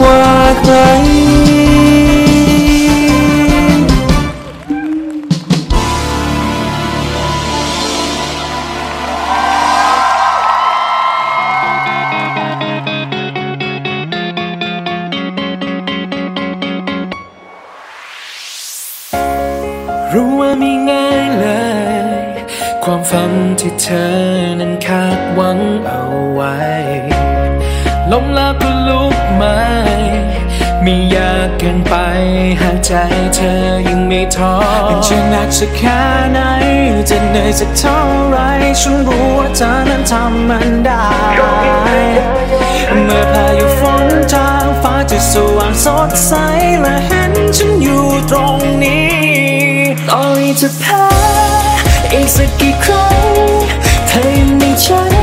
กว่าใคร ล้มแล้วก็ลุกใหม่ไม่ยากเกินไปหากใจเธอยังไม่ท้อเป็นจะหนักสักแค่ไหน จะเหนื่อยสักเท่าไร ฉันรู้ว่าเธอนั้นทำมันได้ เมื่อพายุฝนจางฟ้าจะสว่างสดใส และเห็นฉันอยู่ตรงนี้ต่อให้จะแพ้อีกสักกี่ครั้งเธอยังมีฉัน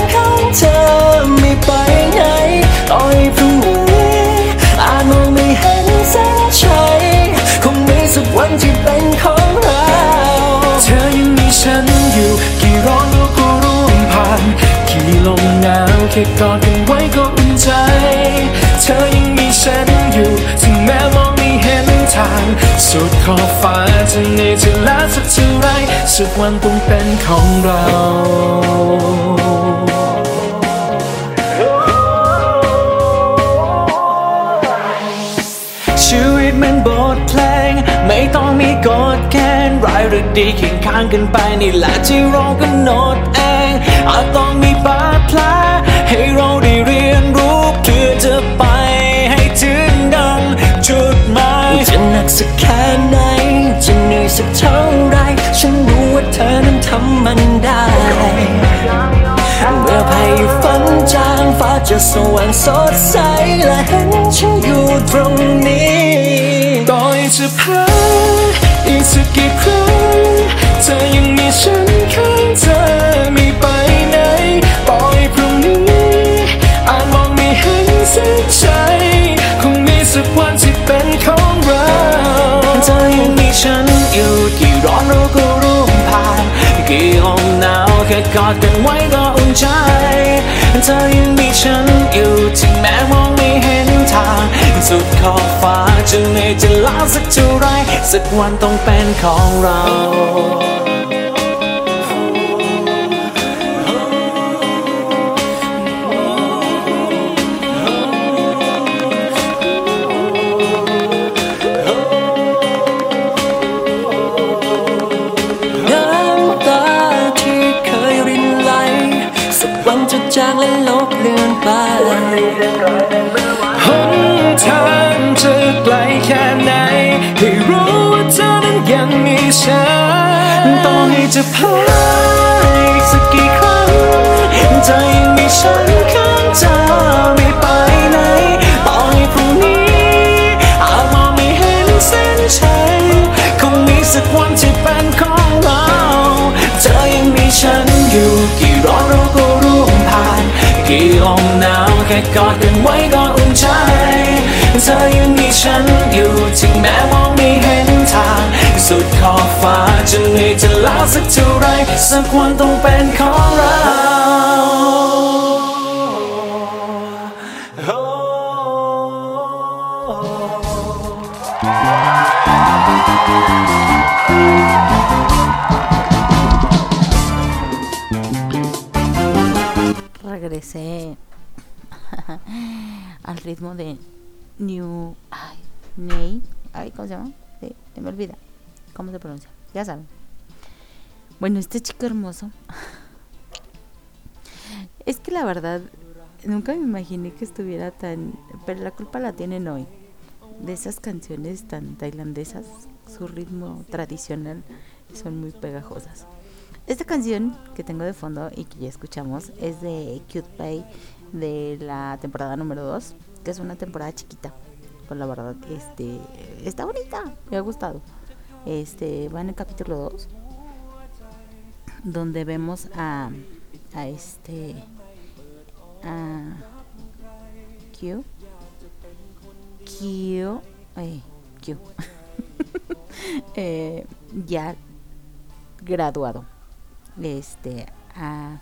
ต่อให้พรุ่งนี้อาจมองไม่เห็นเส้นชัยคงมีสักวันที่เป็นของเรา เธอยังมีฉันอยู่ กี่ร้อนเราก็ร่วมผ่าน กี่ลมหนาวแค่กอดกันไว้ก็อุ่นใจ เธอยังมีฉันอยู่ ถึงแม้มองไม่เห็นทาง สุดขอบฟ้าจะเหนื่อยจะล้าสักเท่าไรสักวันต้องเป็นของเรา มีกอดแขนร้ายหรือดีเคียงข้างกันไปนี่แหละที่เรากำหนดเองอาจต้องมีบาดแผลให้เราได้เรียนรู้เพื่อจะไปให้ถึงดังจุดหมายจะหนักสักแค่ไหนจะเหนื่อยสักเท่าไร ฉันรู้ว่าเธอนั้นทำมันได้เมื่อพายุฝนจางฟ้าจะสว่างสดใสและเห็นฉันอยู่ตรงนี้ต่อให้จะพา ส้นชัยคงมีสักวันที่เป็นของเราเธอยังมีฉันอยู่กี่ร้อนเราก็ร่วมผ่านกี่ลมหนาวแค่กอดกันไว้ก็อุ่นใจเธอยังมีฉันอยู่ถึงแม้มองไม่เห็นทางสุดขอบฟ้าจะเหนื่อยจะล้าสักเท่าไร สักวันต้องเป็นของเรา จางและลบเลือนไปหนทางจะไกลแค่ไหน ให้รู้ว่าเธอนั้นยังมีฉันต่อให้จะพลาดอีกสักกี่ครั้งเธอยังมีฉันข้างเธอไม่ไปไหน ต่อให้พรุ่งนี้อาจมองไม่เห็นเส้นชัยคงมีสักวันที่เป็นของเรา เธอยังมีฉัน กี่ลมหนาวแค่กอดกันไว้ก็อุ่นใจ เธอยังมีฉันอยู่ถึงแม้มองไม่เห็นทาง สุดขอบฟ้าจะเหนื่อยจะล้าสักเท่าไรสักวันต้องเป็นของเรา ritmo de New ay, Ney, ay, ¿cómo se llama? Se me olvida. ¿Cómo se pronuncia? Ya saben. Bueno, este chico hermoso. (laughs) es que la verdad, nunca me imaginé que estuviera tan. Pero la culpa la tienen hoy. De esas canciones tan tailandesas, su ritmo tradicional son muy pegajosas. Esta canción que tengo de fondo y que ya escuchamos es de Cute Pay de la temporada número 2, que es una temporada chiquita. Pues la verdad, este está bonita, me ha gustado. Este va en el capítulo 2 donde vemos a a este a Q Q (laughs) eh, Q ya graduado este a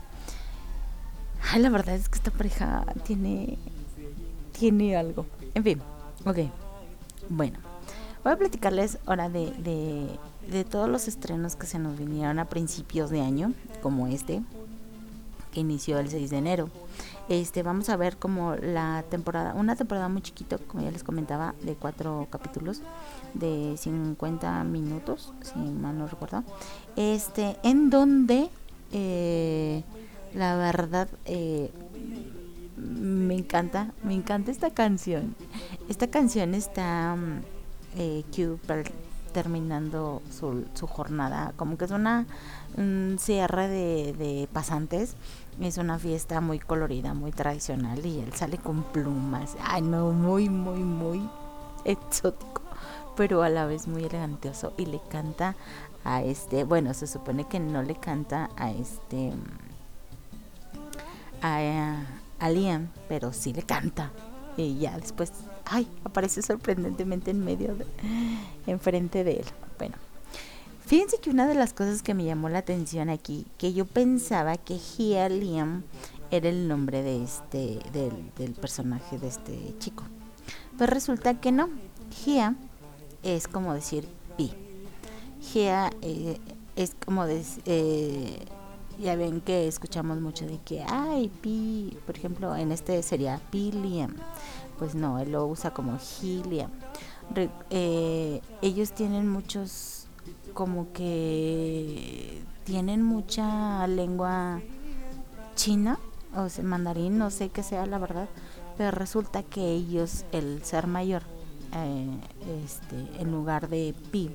ay, la verdad es que esta pareja tiene tiene algo. En fin ok. Bueno voy a platicarles ahora de, de, de todos los estrenos que se nos vinieron a principios de año como este que inició el 6 de enero. Este vamos a ver como la temporada una temporada muy chiquito como ya les comentaba de cuatro capítulos de 50 minutos si mal no recuerdo. Este en donde eh, la verdad eh, me encanta me encanta esta canción. Esta canción está mm, eh, Q terminando su, su jornada. Como que es una un cierre de, pasantes. Es una fiesta muy colorida muy tradicional y él sale con plumas. Ay no muy muy muy exótico pero a la vez muy elegantoso y le canta a este bueno se supone que no le canta a este a, a Liam pero sí le canta y ya después ay aparece sorprendentemente en medio de, enfrente de él bueno Fíjense que una de las cosas que me llamó la atención aquí, que yo pensaba que Hia Liam era el nombre de este, del, del personaje de este chico. Pues resulta que no. Hia es como decir pi. Hia eh, es como des- eh, ya ven que escuchamos mucho de que ay pi, por ejemplo, en este sería pi Liam. Pues no, él lo usa como Helium. Re- eh, ellos tienen muchos como que tienen mucha lengua china o mandarín, no sé qué sea la verdad, pero resulta que ellos, el ser mayor, eh, este, en lugar de pi,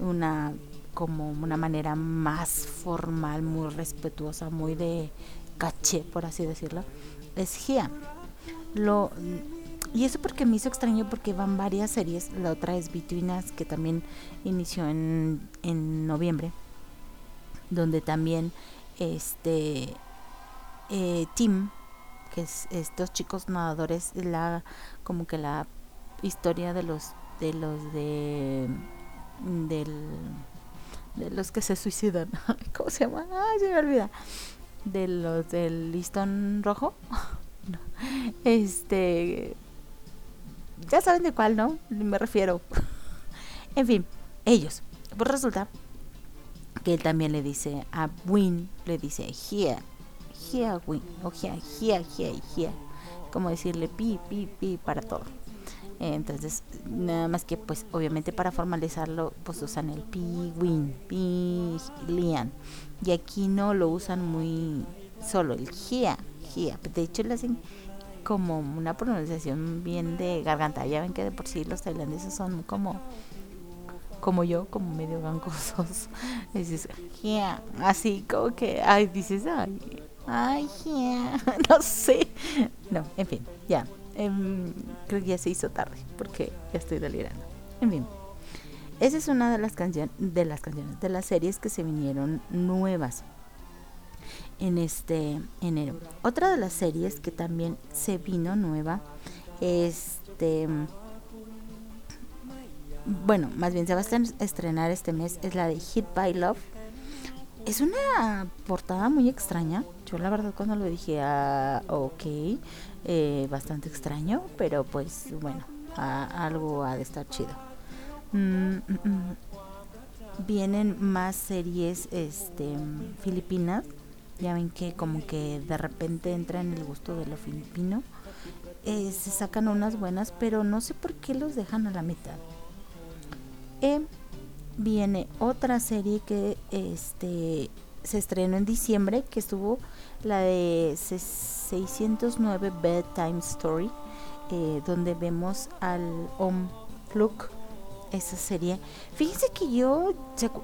una como una manera más formal, muy respetuosa, muy de caché, por así decirlo, es Gia. Lo, y eso porque me hizo extraño porque van varias series. La otra es Between Us, que también inició en, en noviembre, donde también este eh, Tim, que es estos chicos nadadores, la como que la historia de los de los de del de los que se suicidan. (laughs) ¿Cómo se llama? Ay, se me olvida. De los del listón rojo. (laughs) No. Este. Ya saben de cuál, ¿no? Me refiero. (laughs) en fin, ellos. Pues resulta que él también le dice a Win, le dice here, here Win, o here, here, here, here. Como decirle pi, pi, pi para todo. Entonces, nada más que pues obviamente para formalizarlo pues usan el pi, win, pi, lian. Y aquí no lo usan muy solo, el gia, gia. De hecho le hacen como una pronunciación bien de garganta. Ya ven que de por sí los tailandeses son como como yo, como medio gangosos. (laughs) Dices, gia, así como que, ay, dices, ay, ay, (laughs) no sé. No, en fin, ya. Em, creo que ya se hizo tarde porque ya estoy delirando. En fin, esa es una de las canciones, de las canciones, de las series que se vinieron nuevas en este enero. Otra de las series que también se vino nueva, este, bueno, más bien se va a estrenar este mes, es la de Hit by Love. Es una portada muy extraña. Yo la verdad cuando lo dije, ah, ok, eh, bastante extraño, pero pues bueno, algo ha de estar chido. Mm, mm, mm. Vienen más series este, filipinas, ya ven que como que de repente entra en el gusto de lo filipino. Eh, se sacan unas buenas, pero no sé por qué los dejan a la mitad. Eh, viene otra serie que este se estrenó en diciembre, que estuvo la de 609 Bedtime Story, eh, donde vemos al Om Fluk, esa serie. Fíjense que yo,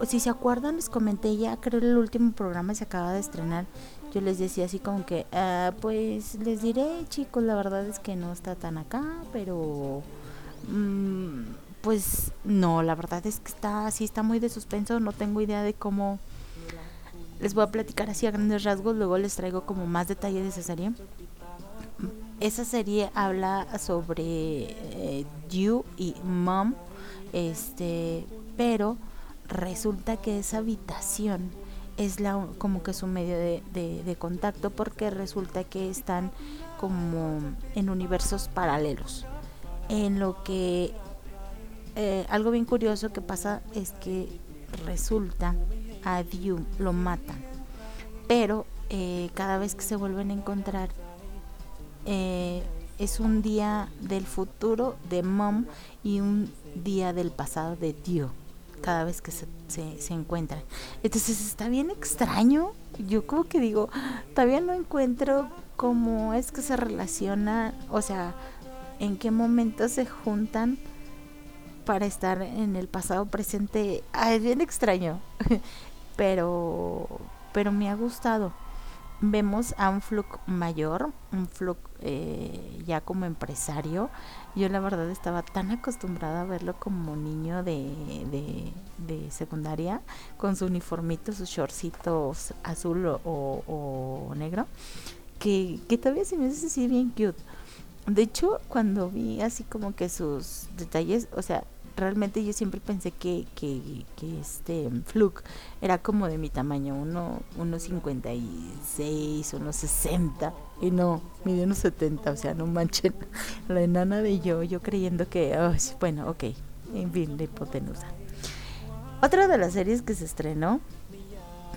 si se acuerdan, les comenté ya, creo el último programa se acaba de estrenar. Yo les decía así como que, ah, pues les diré, chicos, la verdad es que no está tan acá, pero. Mm, pues no, la verdad es que está, sí está muy de suspenso, no tengo idea de cómo les voy a platicar así a grandes rasgos, luego les traigo como más detalles de esa serie. Esa serie habla sobre eh, You y Mom, este, pero resulta que esa habitación es la como que su medio de, de, contacto porque resulta que están como en universos paralelos. En lo que eh, algo bien curioso que pasa es que resulta a Diu, lo matan. Pero eh, cada vez que se vuelven a encontrar, eh, es un día del futuro de Mom y un día del pasado de Diu. Cada vez que se, se, encuentran. Entonces está bien extraño. Yo como que digo, todavía no encuentro cómo es que se relaciona, o sea, en qué momento se juntan para estar en el pasado presente. es bien extraño. (laughs) pero, pero me ha gustado. Vemos a un Fluke mayor, un Fluke eh, ya como empresario. Yo la verdad estaba tan acostumbrada a verlo como niño de, de, secundaria, con su uniformito, sus shortcitos azul o, negro, que, que todavía se me hace así bien cute. De hecho, cuando vi así como que sus detalles, o sea, realmente yo siempre pensé que, que, este Fluke era como de mi tamaño, uno, unos 56, unos 60, y no, mide unos 70, o sea, no manchen, la enana de yo, yo creyendo que, bueno, ok, en fin, la hipotenusa. Otra de las series que se estrenó,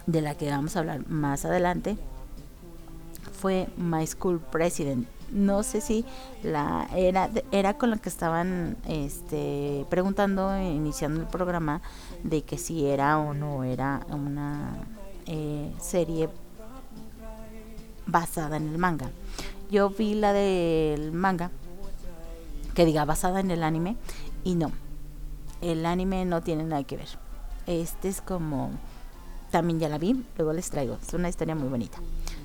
de la que vamos a hablar más adelante, fue My School President. No sé si la era era con la que estaban este preguntando iniciando el programa de que si era o no era una eh, serie basada en el manga. Yo vi la del manga que diga basada en el anime y no. El anime no tiene nada que ver. Este es como también ya la vi, luego les traigo. Es una historia muy bonita.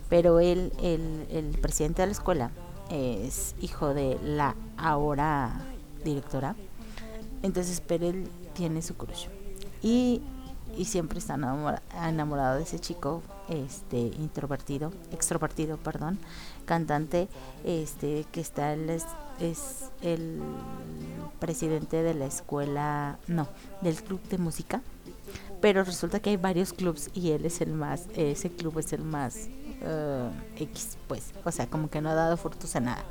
Pero él, el, el presidente de la escuela, es hijo de la ahora directora. Entonces, pero él tiene su crush. Y, y siempre está enamora- enamorado de ese chico, este, introvertido, extrovertido, perdón, cantante, este, que está, él es, es el presidente de la escuela, no, del club de música. Pero resulta que hay varios clubs y él es el más, ese club es el más eh, X, pues, o sea, como que no ha dado frutos a nada.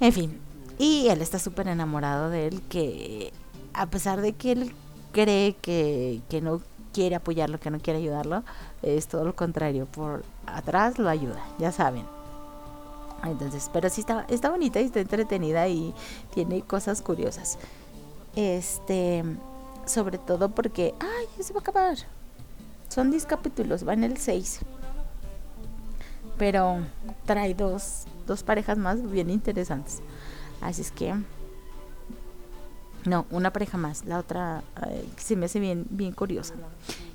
En fin, y él está súper enamorado de él, que a pesar de que él cree que, que no quiere apoyarlo, que no quiere ayudarlo, es todo lo contrario, por atrás lo ayuda, ya saben. Entonces, pero sí está, está bonita y está entretenida y tiene cosas curiosas. Este, sobre todo porque, ay, se va a acabar. Son 10 capítulos, va en el 6. Pero trae dos, dos parejas más bien interesantes. Así es que no, una pareja más, la otra se me hace bien, bien curiosa.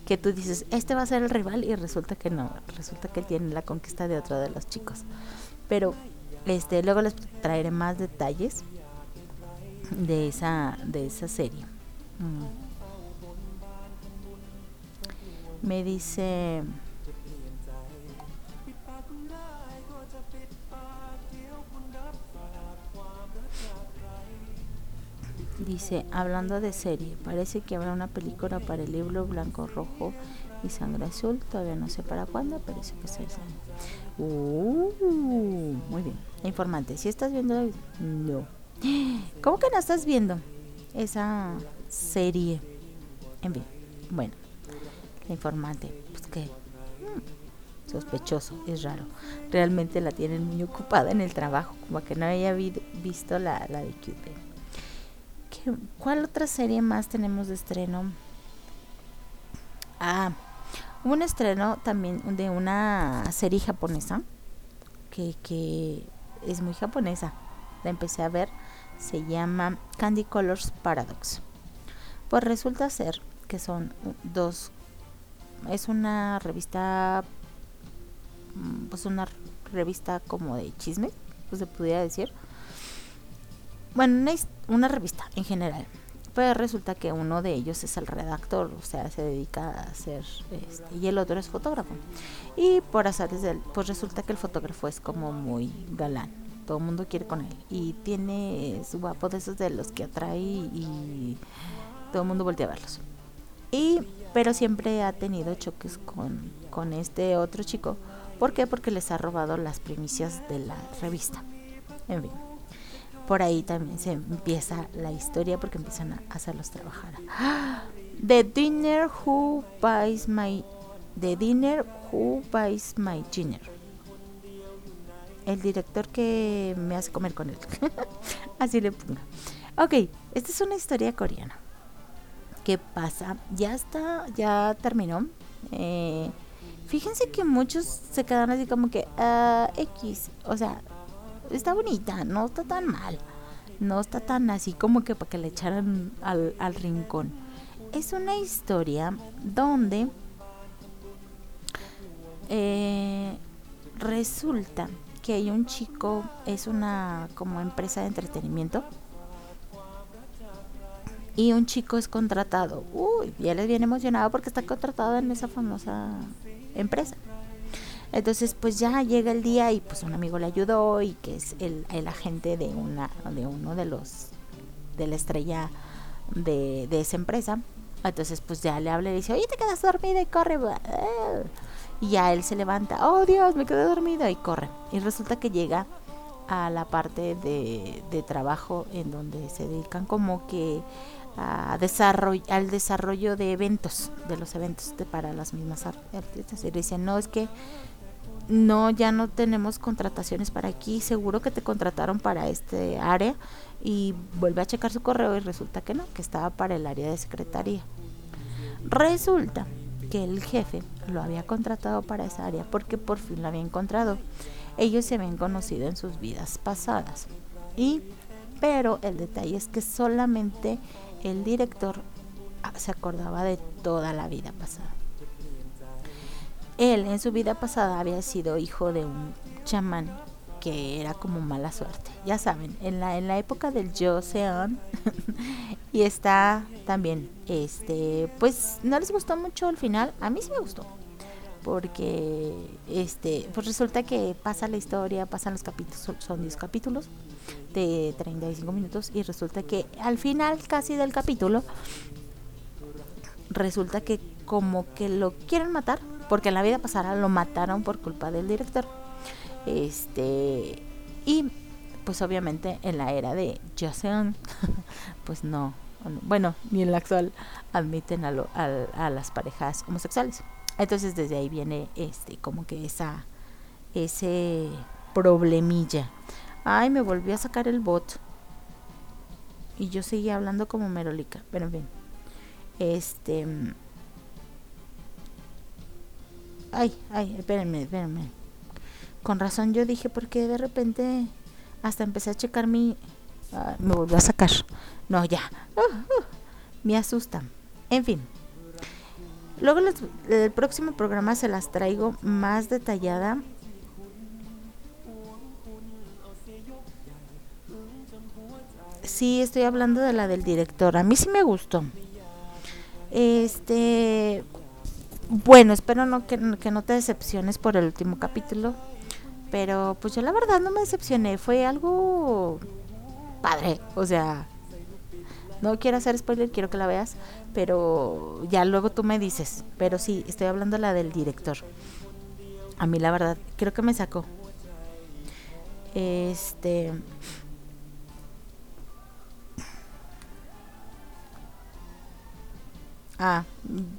Que tú dices, este va a ser el rival y resulta que no, resulta que tiene la conquista de otro de los chicos. Pero este, luego les traeré más detalles de esa, de esa serie. Mm. Me dice Dice, hablando de serie, parece que habrá una película para el libro Blanco, Rojo y Sangre Azul. Todavía no sé para cuándo, parece que se Uh, muy bien. Informante, si estás viendo, no. (gasps) ¿Cómo que no estás viendo esa serie? En fin, bueno, la informante, pues que mm, sospechoso, es raro. Realmente la tienen muy ocupada en el trabajo, como que no haya vi- visto la, la de Cupid. ¿Qué- ¿Cuál otra serie más tenemos de estreno? Ah, hubo un estreno también de una serie japonesa que, que es muy japonesa. La empecé a ver. Se llama Candy Colors Paradox. Pues resulta ser que son dos. Es una revista. mm, Pues una revista como de chisme, pues se pudiera decir. Bueno, una, una revista en general. Pero resulta que uno de ellos es el redactor, o sea, se dedica a hacer, este, y el otro es fotógrafo. Y por azares del, pues resulta que el fotógrafo es como muy galán, todo el mundo quiere con él. Y tiene su guapo de esos de los que atrae y todo el mundo voltea a verlos. Y, pero siempre ha tenido choques con, con este otro chico. ¿Por qué? Porque les ha robado las primicias de la revista. En fin por ahí también se empieza la historia porque empiezan a hacerlos trabajar. (gasps) The dinner who buys my The dinner who buys my dinner. El director que me hace comer con él. (laughs) Así le pongo. Ok, esta es una historia coreana. ¿Qué pasa? Ya está, ya terminó. Eh, fíjense que muchos se quedan así como que ah, X. O sea, está bonita, no está tan mal. No está tan así como que para que le echaran al, al rincón. Es una historia donde eh, resulta que hay un chico, es una como empresa de entretenimiento. Y un chico es contratado. Uy, ya les viene emocionado porque está contratado en esa famosa empresa. Entonces, pues ya llega el día y pues un amigo le ayudó y que es el, el agente de una de uno de los de la estrella de, de esa empresa. Entonces, pues ya le habla y le dice, oye, te quedas dormida y corre. Y ya él se levanta, oh Dios, me quedé dormida y corre. Y resulta que llega a la parte de, de trabajo en donde se dedican como que a desarrollo, al desarrollo de eventos, de los eventos de, para las mismas ar- artistas. Y le dicen, no, es que no, ya no tenemos contrataciones para aquí, seguro que te contrataron para este área y vuelve a checar su correo y resulta que no, que estaba para el área de secretaría. Resulta que el jefe lo había contratado para esa área porque por fin lo había encontrado. Ellos se habían conocido en sus vidas pasadas. Y pero el detalle es que solamente el director ah, se acordaba de toda la vida pasada. Él en su vida pasada había sido hijo de un chamán que era como mala suerte. Ya saben, en la, en la época del Joseon (laughs) y está también, este, pues no les gustó mucho el final, a mí sí me gustó. Porque este, pues resulta que pasa la historia, pasan los capítulos, son- son 10 capítulos de 35 minutos y resulta que al final casi del capítulo resulta que como que lo quieren matar, porque en la vida pasada lo mataron por culpa del director. Este, y pues obviamente en la era de Joseon, (laughs) pues no, bueno, ni en la actual admiten a, lo- a las parejas homosexuales. Entonces desde ahí viene este, como que esa, ese problemilla. Ay, me volvió a sacar el bot. Y yo seguía hablando como merolica, pero en fin. Este. Ay, ay, espérenme, espérenme. Con razón yo dije, porque de repente hasta empecé a checar mi. ah, me volvió a sacar. No, ya. Ah, ah, me asusta. En fin. Luego les- el próximo programa se las traigo más detallada. Sí, estoy hablando de la del director. A mí sí me gustó. Este. Bueno, espero no que, que no te decepciones por el último capítulo. Pero pues yo la verdad no me decepcioné. Fue algo padre. O sea, no quiero hacer spoiler, quiero que la veas. Pero ya luego tú me dices. Pero sí, estoy hablando la del director. A mí la verdad, creo que me sacó. Este. Ah,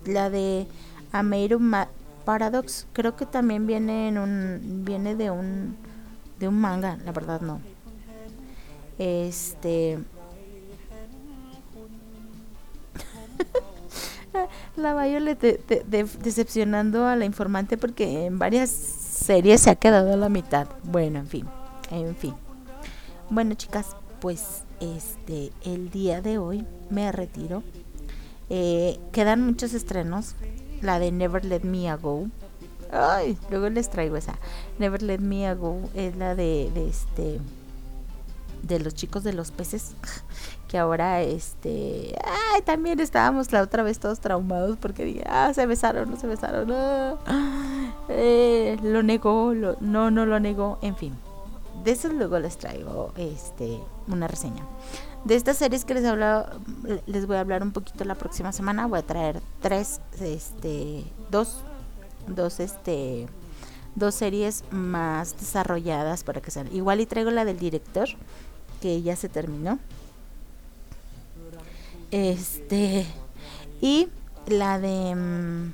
la de Ameiru Ma- Paradox, creo que también viene en un viene de un de un manga, la verdad no. Este (laughs) La Violet de- de- decepcionando a la informante porque en varias series se ha quedado a la mitad. Bueno, en fin, en fin. Bueno, chicas, pues este el día de hoy me retiro. Eh, quedan muchos estrenos. La de Never Let Me Go. Ay, luego les traigo esa. Never Let Me Go es la de, de este de los chicos de los peces (laughs) que ahora este ay también estábamos la otra vez todos traumados porque dije ah se besaron no se besaron ah, (gasps) eh, lo negó lo, no no lo negó en fin de eso luego les traigo este una reseña de estas series que les hablado, les voy a hablar un poquito la próxima semana. Voy a traer tres, este, dos, dos, este, dos series más desarrolladas para que sean. Igual y traigo la del director, que ya se terminó. Este, y la de, mm,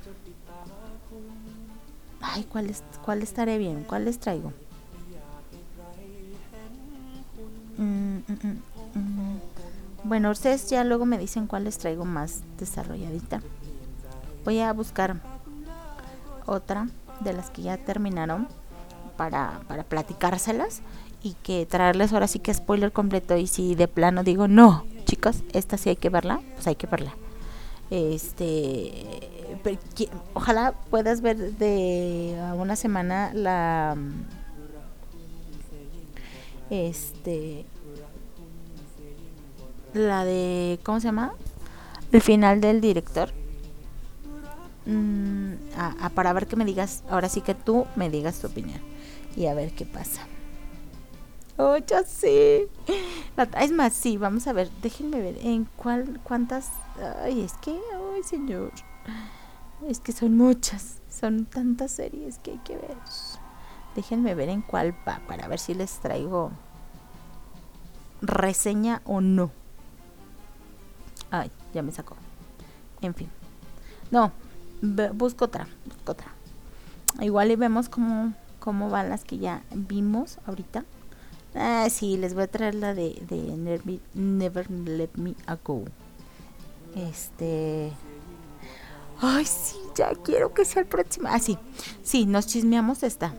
ay, ¿cuál, es, cuál estaré bien? ¿Cuál les traigo? Mm, mm, mm, mm. Bueno, ustedes ya luego me dicen cuál les traigo más desarrolladita. Voy a buscar otra de las que ya terminaron para, para platicárselas y que traerles ahora sí que spoiler completo y si de plano digo no, chicos, esta sí hay que verla, pues hay que verla. Este, ojalá puedas ver de una semana la este la de cómo se llama el final del director. Mm, para ver que me digas ahora sí que tú me digas tu opinión y a ver qué pasa. Oh ya La- es más sí vamos a ver déjenme ver en cuál cuántas ay es que ay señor. Es que son muchas son tantas series que hay que ver. Déjenme ver en cuál va para ver si les traigo reseña o no Ay, ya me sacó. En fin. No, busco otra, busco otra. Igual y vemos cómo, cómo van las que ya vimos ahorita. Ah, sí, les voy a traer la de, Never, Never Let Me Go. Este. Ay, sí, ya quiero que sea el próximo. Ah, sí, sí, nos chismeamos esta.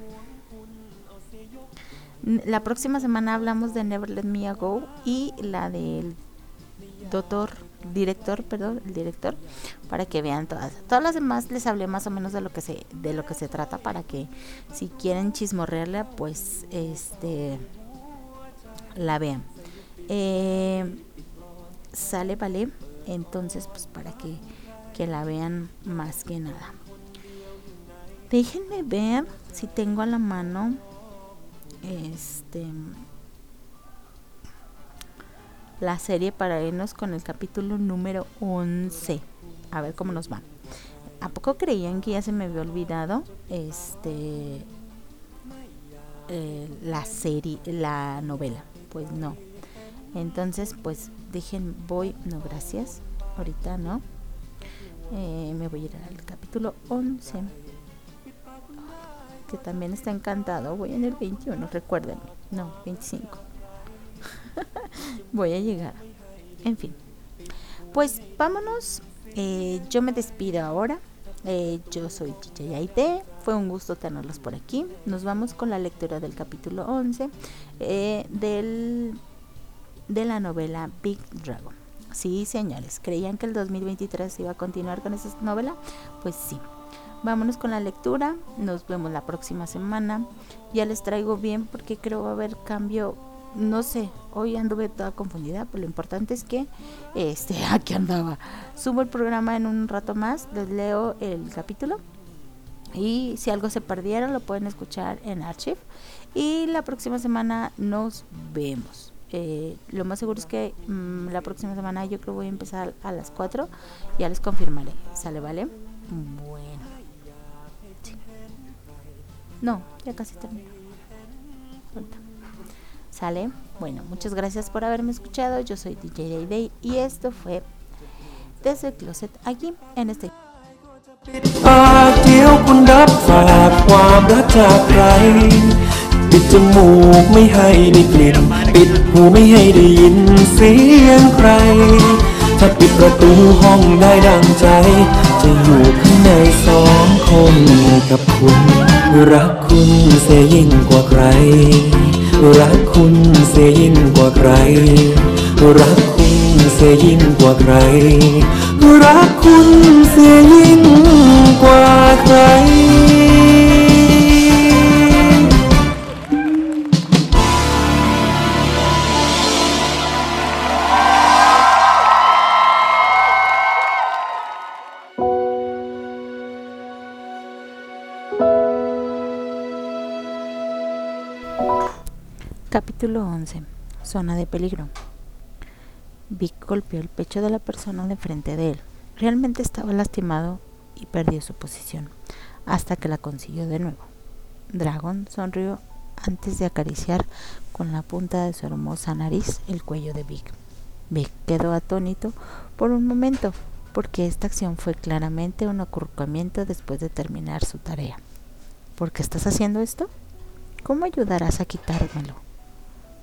La próxima semana hablamos de Never Let Me Go y la del doctor, director, perdón, el director, para que vean todas. Todas las demás les hablé más o menos de lo que se, de lo que se trata para que si quieren chismorrearla, pues este la vean. Eh, sale, vale. Entonces, pues para que, que la vean más que nada. Déjenme ver si tengo a la mano este la serie para irnos con el capítulo número 11. A ver cómo nos va. ¿A poco creían que ya se me había olvidado este eh, la serie, la novela? Pues no. Entonces, pues dejen, voy, no, gracias. Ahorita no. Eh, me voy a ir al capítulo 11. Que también está encantado. Voy en el 21, recuérdenme. No, 25. Voy a llegar. En fin. Pues vámonos. Eh, yo me despido ahora. Eh, yo soy Chicha Yaite. Fue un gusto tenerlos por aquí. Nos vamos con la lectura del capítulo 11 eh, del, de la novela Big Dragon. Sí, señores, ¿creían que el 2023 iba a continuar con esa novela? Pues sí. Vámonos con la lectura. Nos vemos la próxima semana. Ya les traigo bien porque creo va a haber cambio. No sé, hoy anduve toda confundida, pero lo importante es que este (laughs) aquí andaba. Subo el programa en un rato más, les leo el capítulo y si algo se perdieron lo pueden escuchar en Archive y la próxima semana nos vemos. Eh, lo más seguro es que mm, la próxima semana yo creo voy a empezar a las 4. Ya les confirmaré. ¿Sale, vale? Bueno. No, ya casi termino. ¿Sale? Bueno, muchas gracias por haberme escuchado. Yo soy DJ Day Day y esto fue Desde el Closet aquí en este ปากเดียวคุณรับฝากความรักจากใคร ปิดจมูกไม่ให้ได้กลิ่น ปิดหูไม่ให้ได้ยินเสียงใคร ถ้าปิดประตูห้องได้ดังใจ จะอยู่ข้างในสองคนกับคุณ รักคุณเสียยิ่งกว่าใคร รักคุณเสียยิ่งกว่าใคร รักคุณเสียยิ่งกว่าใคร รักคุณเสียยิ่งกว่าใคร Capítulo 11. Zona de peligro. Vic golpeó el pecho de la persona de frente de él. Realmente estaba lastimado y perdió su posición, hasta que la consiguió de nuevo. Dragon sonrió antes de acariciar con la punta de su hermosa nariz el cuello de Vic. Vic quedó atónito por un momento, porque esta acción fue claramente un acurrucamiento después de terminar su tarea. ¿Por qué estás haciendo esto? ¿Cómo ayudarás a quitármelo?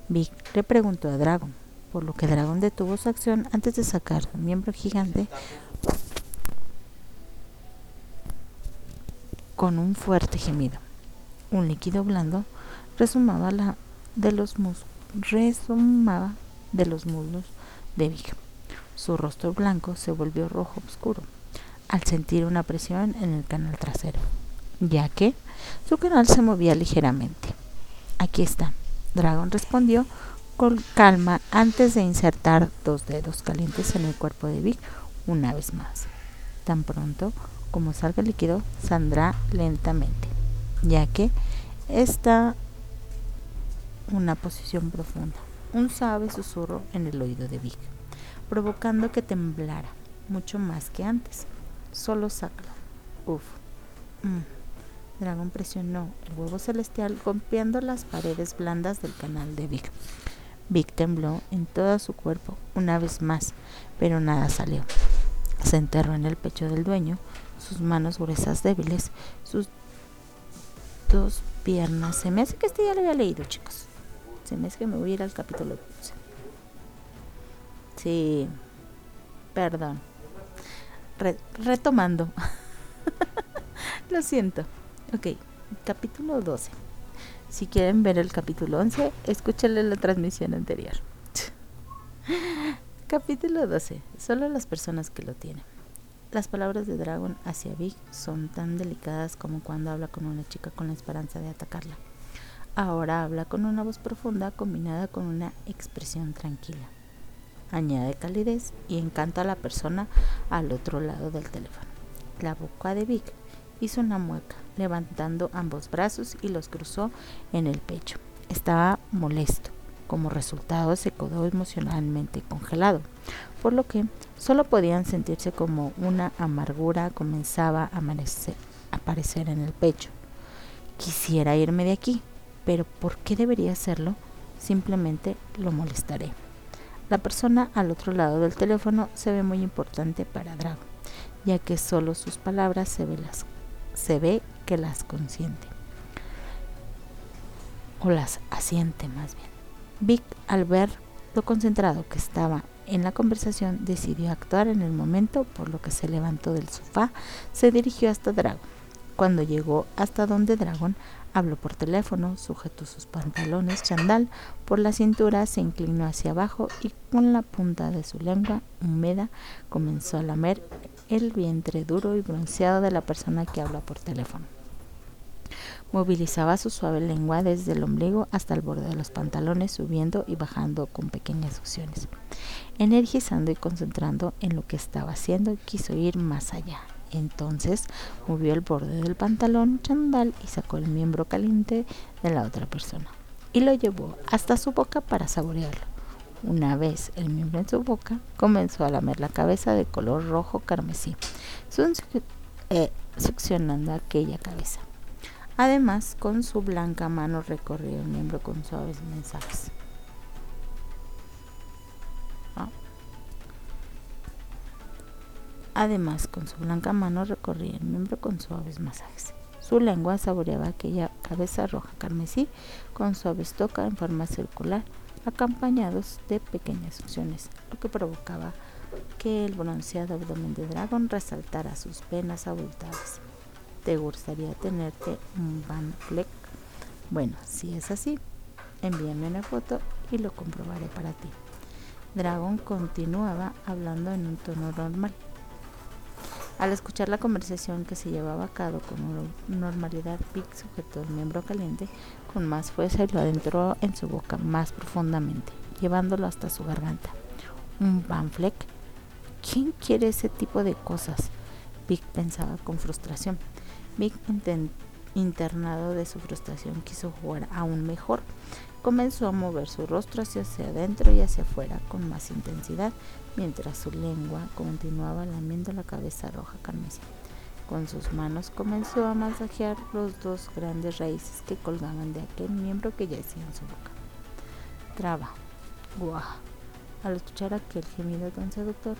Vic le preguntó a Dragon, por lo que Dragon detuvo su acción antes de sacar su miembro gigante con un fuerte gemido. Un líquido blando resumaba, la de los resumaba de los muslos de Vic. Su rostro blanco se volvió rojo oscuro al sentir una presión en el canal trasero, ya que su canal se movía ligeramente. Aquí está. Dragon respondió con calma antes de insertar dos dedos calientes en el cuerpo de Vic una vez más. Tan pronto como salga el líquido, saldrá lentamente, ya que está una posición profunda. Un suave susurro en el oído de Vic, provocando que temblara mucho más que antes. Solo sácalo. Uf. Mm. Dragon presionó el huevo celestial golpeando las paredes blandas del canal de Vic. Vic tembló en todo su cuerpo una vez más, pero nada salió. Se enterró en el pecho del dueño, sus manos gruesas débiles, sus dos piernas. Se me hace que este ya lo había leído, chicos. Se me hace que me voy a ir al capítulo 12. Sí, perdón. Re- retomando. (laughs) lo siento. Ok, capítulo 12. Si quieren ver el capítulo 11, escúchenle la transmisión anterior. (laughs) capítulo 12. Solo las personas que lo tienen. Las palabras de Dragon hacia Vic son tan delicadas como cuando habla con una chica con la esperanza de atacarla. Ahora habla con una voz profunda combinada con una expresión tranquila. Añade calidez y encanta a la persona al otro lado del teléfono. La boca de Vic hizo una mueca, levantando ambos brazos y los cruzó en el pecho. Estaba molesto. Como resultado se quedó emocionalmente congelado, por lo que solo podían sentirse como una amargura comenzaba a aparecer en el pecho. Quisiera irme de aquí, pero ¿por qué debería hacerlo? Simplemente lo molestaré. La persona al otro lado del teléfono se ve muy importante para Drago, ya que solo sus palabras se ve, se ve que las consiente. O las asiente más bien. Vic, al ver lo concentrado que estaba en la conversación, decidió actuar en el momento, por lo que se levantó del sofá, se dirigió hasta Dragon. Cuando llegó hasta donde Dragon, habló por teléfono, sujetó sus pantalones chandal por la cintura, se inclinó hacia abajo y con la punta de su lengua húmeda comenzó a lamer el vientre duro y bronceado de la persona que habla por teléfono. Movilizaba su suave lengua desde el ombligo hasta el borde de los pantalones, subiendo y bajando con pequeñas succiones. Energizando y concentrando en lo que estaba haciendo, quiso ir más allá. Entonces movió el borde del pantalón chandal y sacó el miembro caliente de la otra persona y lo llevó hasta su boca para saborearlo. Una vez el miembro en su boca, comenzó a lamer la cabeza de color rojo carmesí, eh, succionando aquella cabeza. Además, con su blanca mano recorrió el miembro con suaves mensajes. Ah. Además, con su blanca mano recorría el miembro con suaves masajes. Su lengua saboreaba aquella cabeza roja carmesí con suaves toca en forma circular, acompañados de pequeñas succiones, lo que provocaba que el bronceado abdomen de dragón resaltara sus venas abultadas. ¿Te gustaría tenerte un Van Fleck? Bueno, si es así, envíame una foto y lo comprobaré para ti. Dragon continuaba hablando en un tono normal. Al escuchar la conversación que se llevaba a cabo con nor- normalidad, Vic sujetó el miembro caliente con más fuerza y lo adentró en su boca más profundamente, llevándolo hasta su garganta. ¿Un Van Fleck? ¿Quién quiere ese tipo de cosas? Vic pensaba con frustración. Vic, internado de su frustración, quiso jugar aún mejor. Comenzó a mover su rostro hacia, hacia adentro y hacia afuera con más intensidad, mientras su lengua continuaba lamiendo la cabeza roja carmesí. Con sus manos comenzó a masajear los dos grandes raíces que colgaban de aquel miembro que yacía en su boca. Traba. Guau. Al escuchar aquel gemido tan seductor,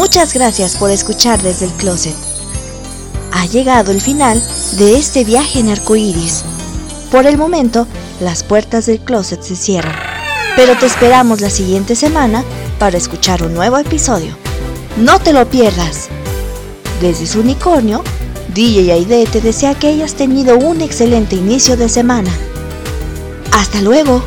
Muchas gracias por escuchar desde el closet. Ha llegado el final de este viaje en arcoíris. Por el momento, las puertas del closet se cierran, pero te esperamos la siguiente semana para escuchar un nuevo episodio. No te lo pierdas. Desde su unicornio, DJ Aide te desea que hayas tenido un excelente inicio de semana. Hasta luego.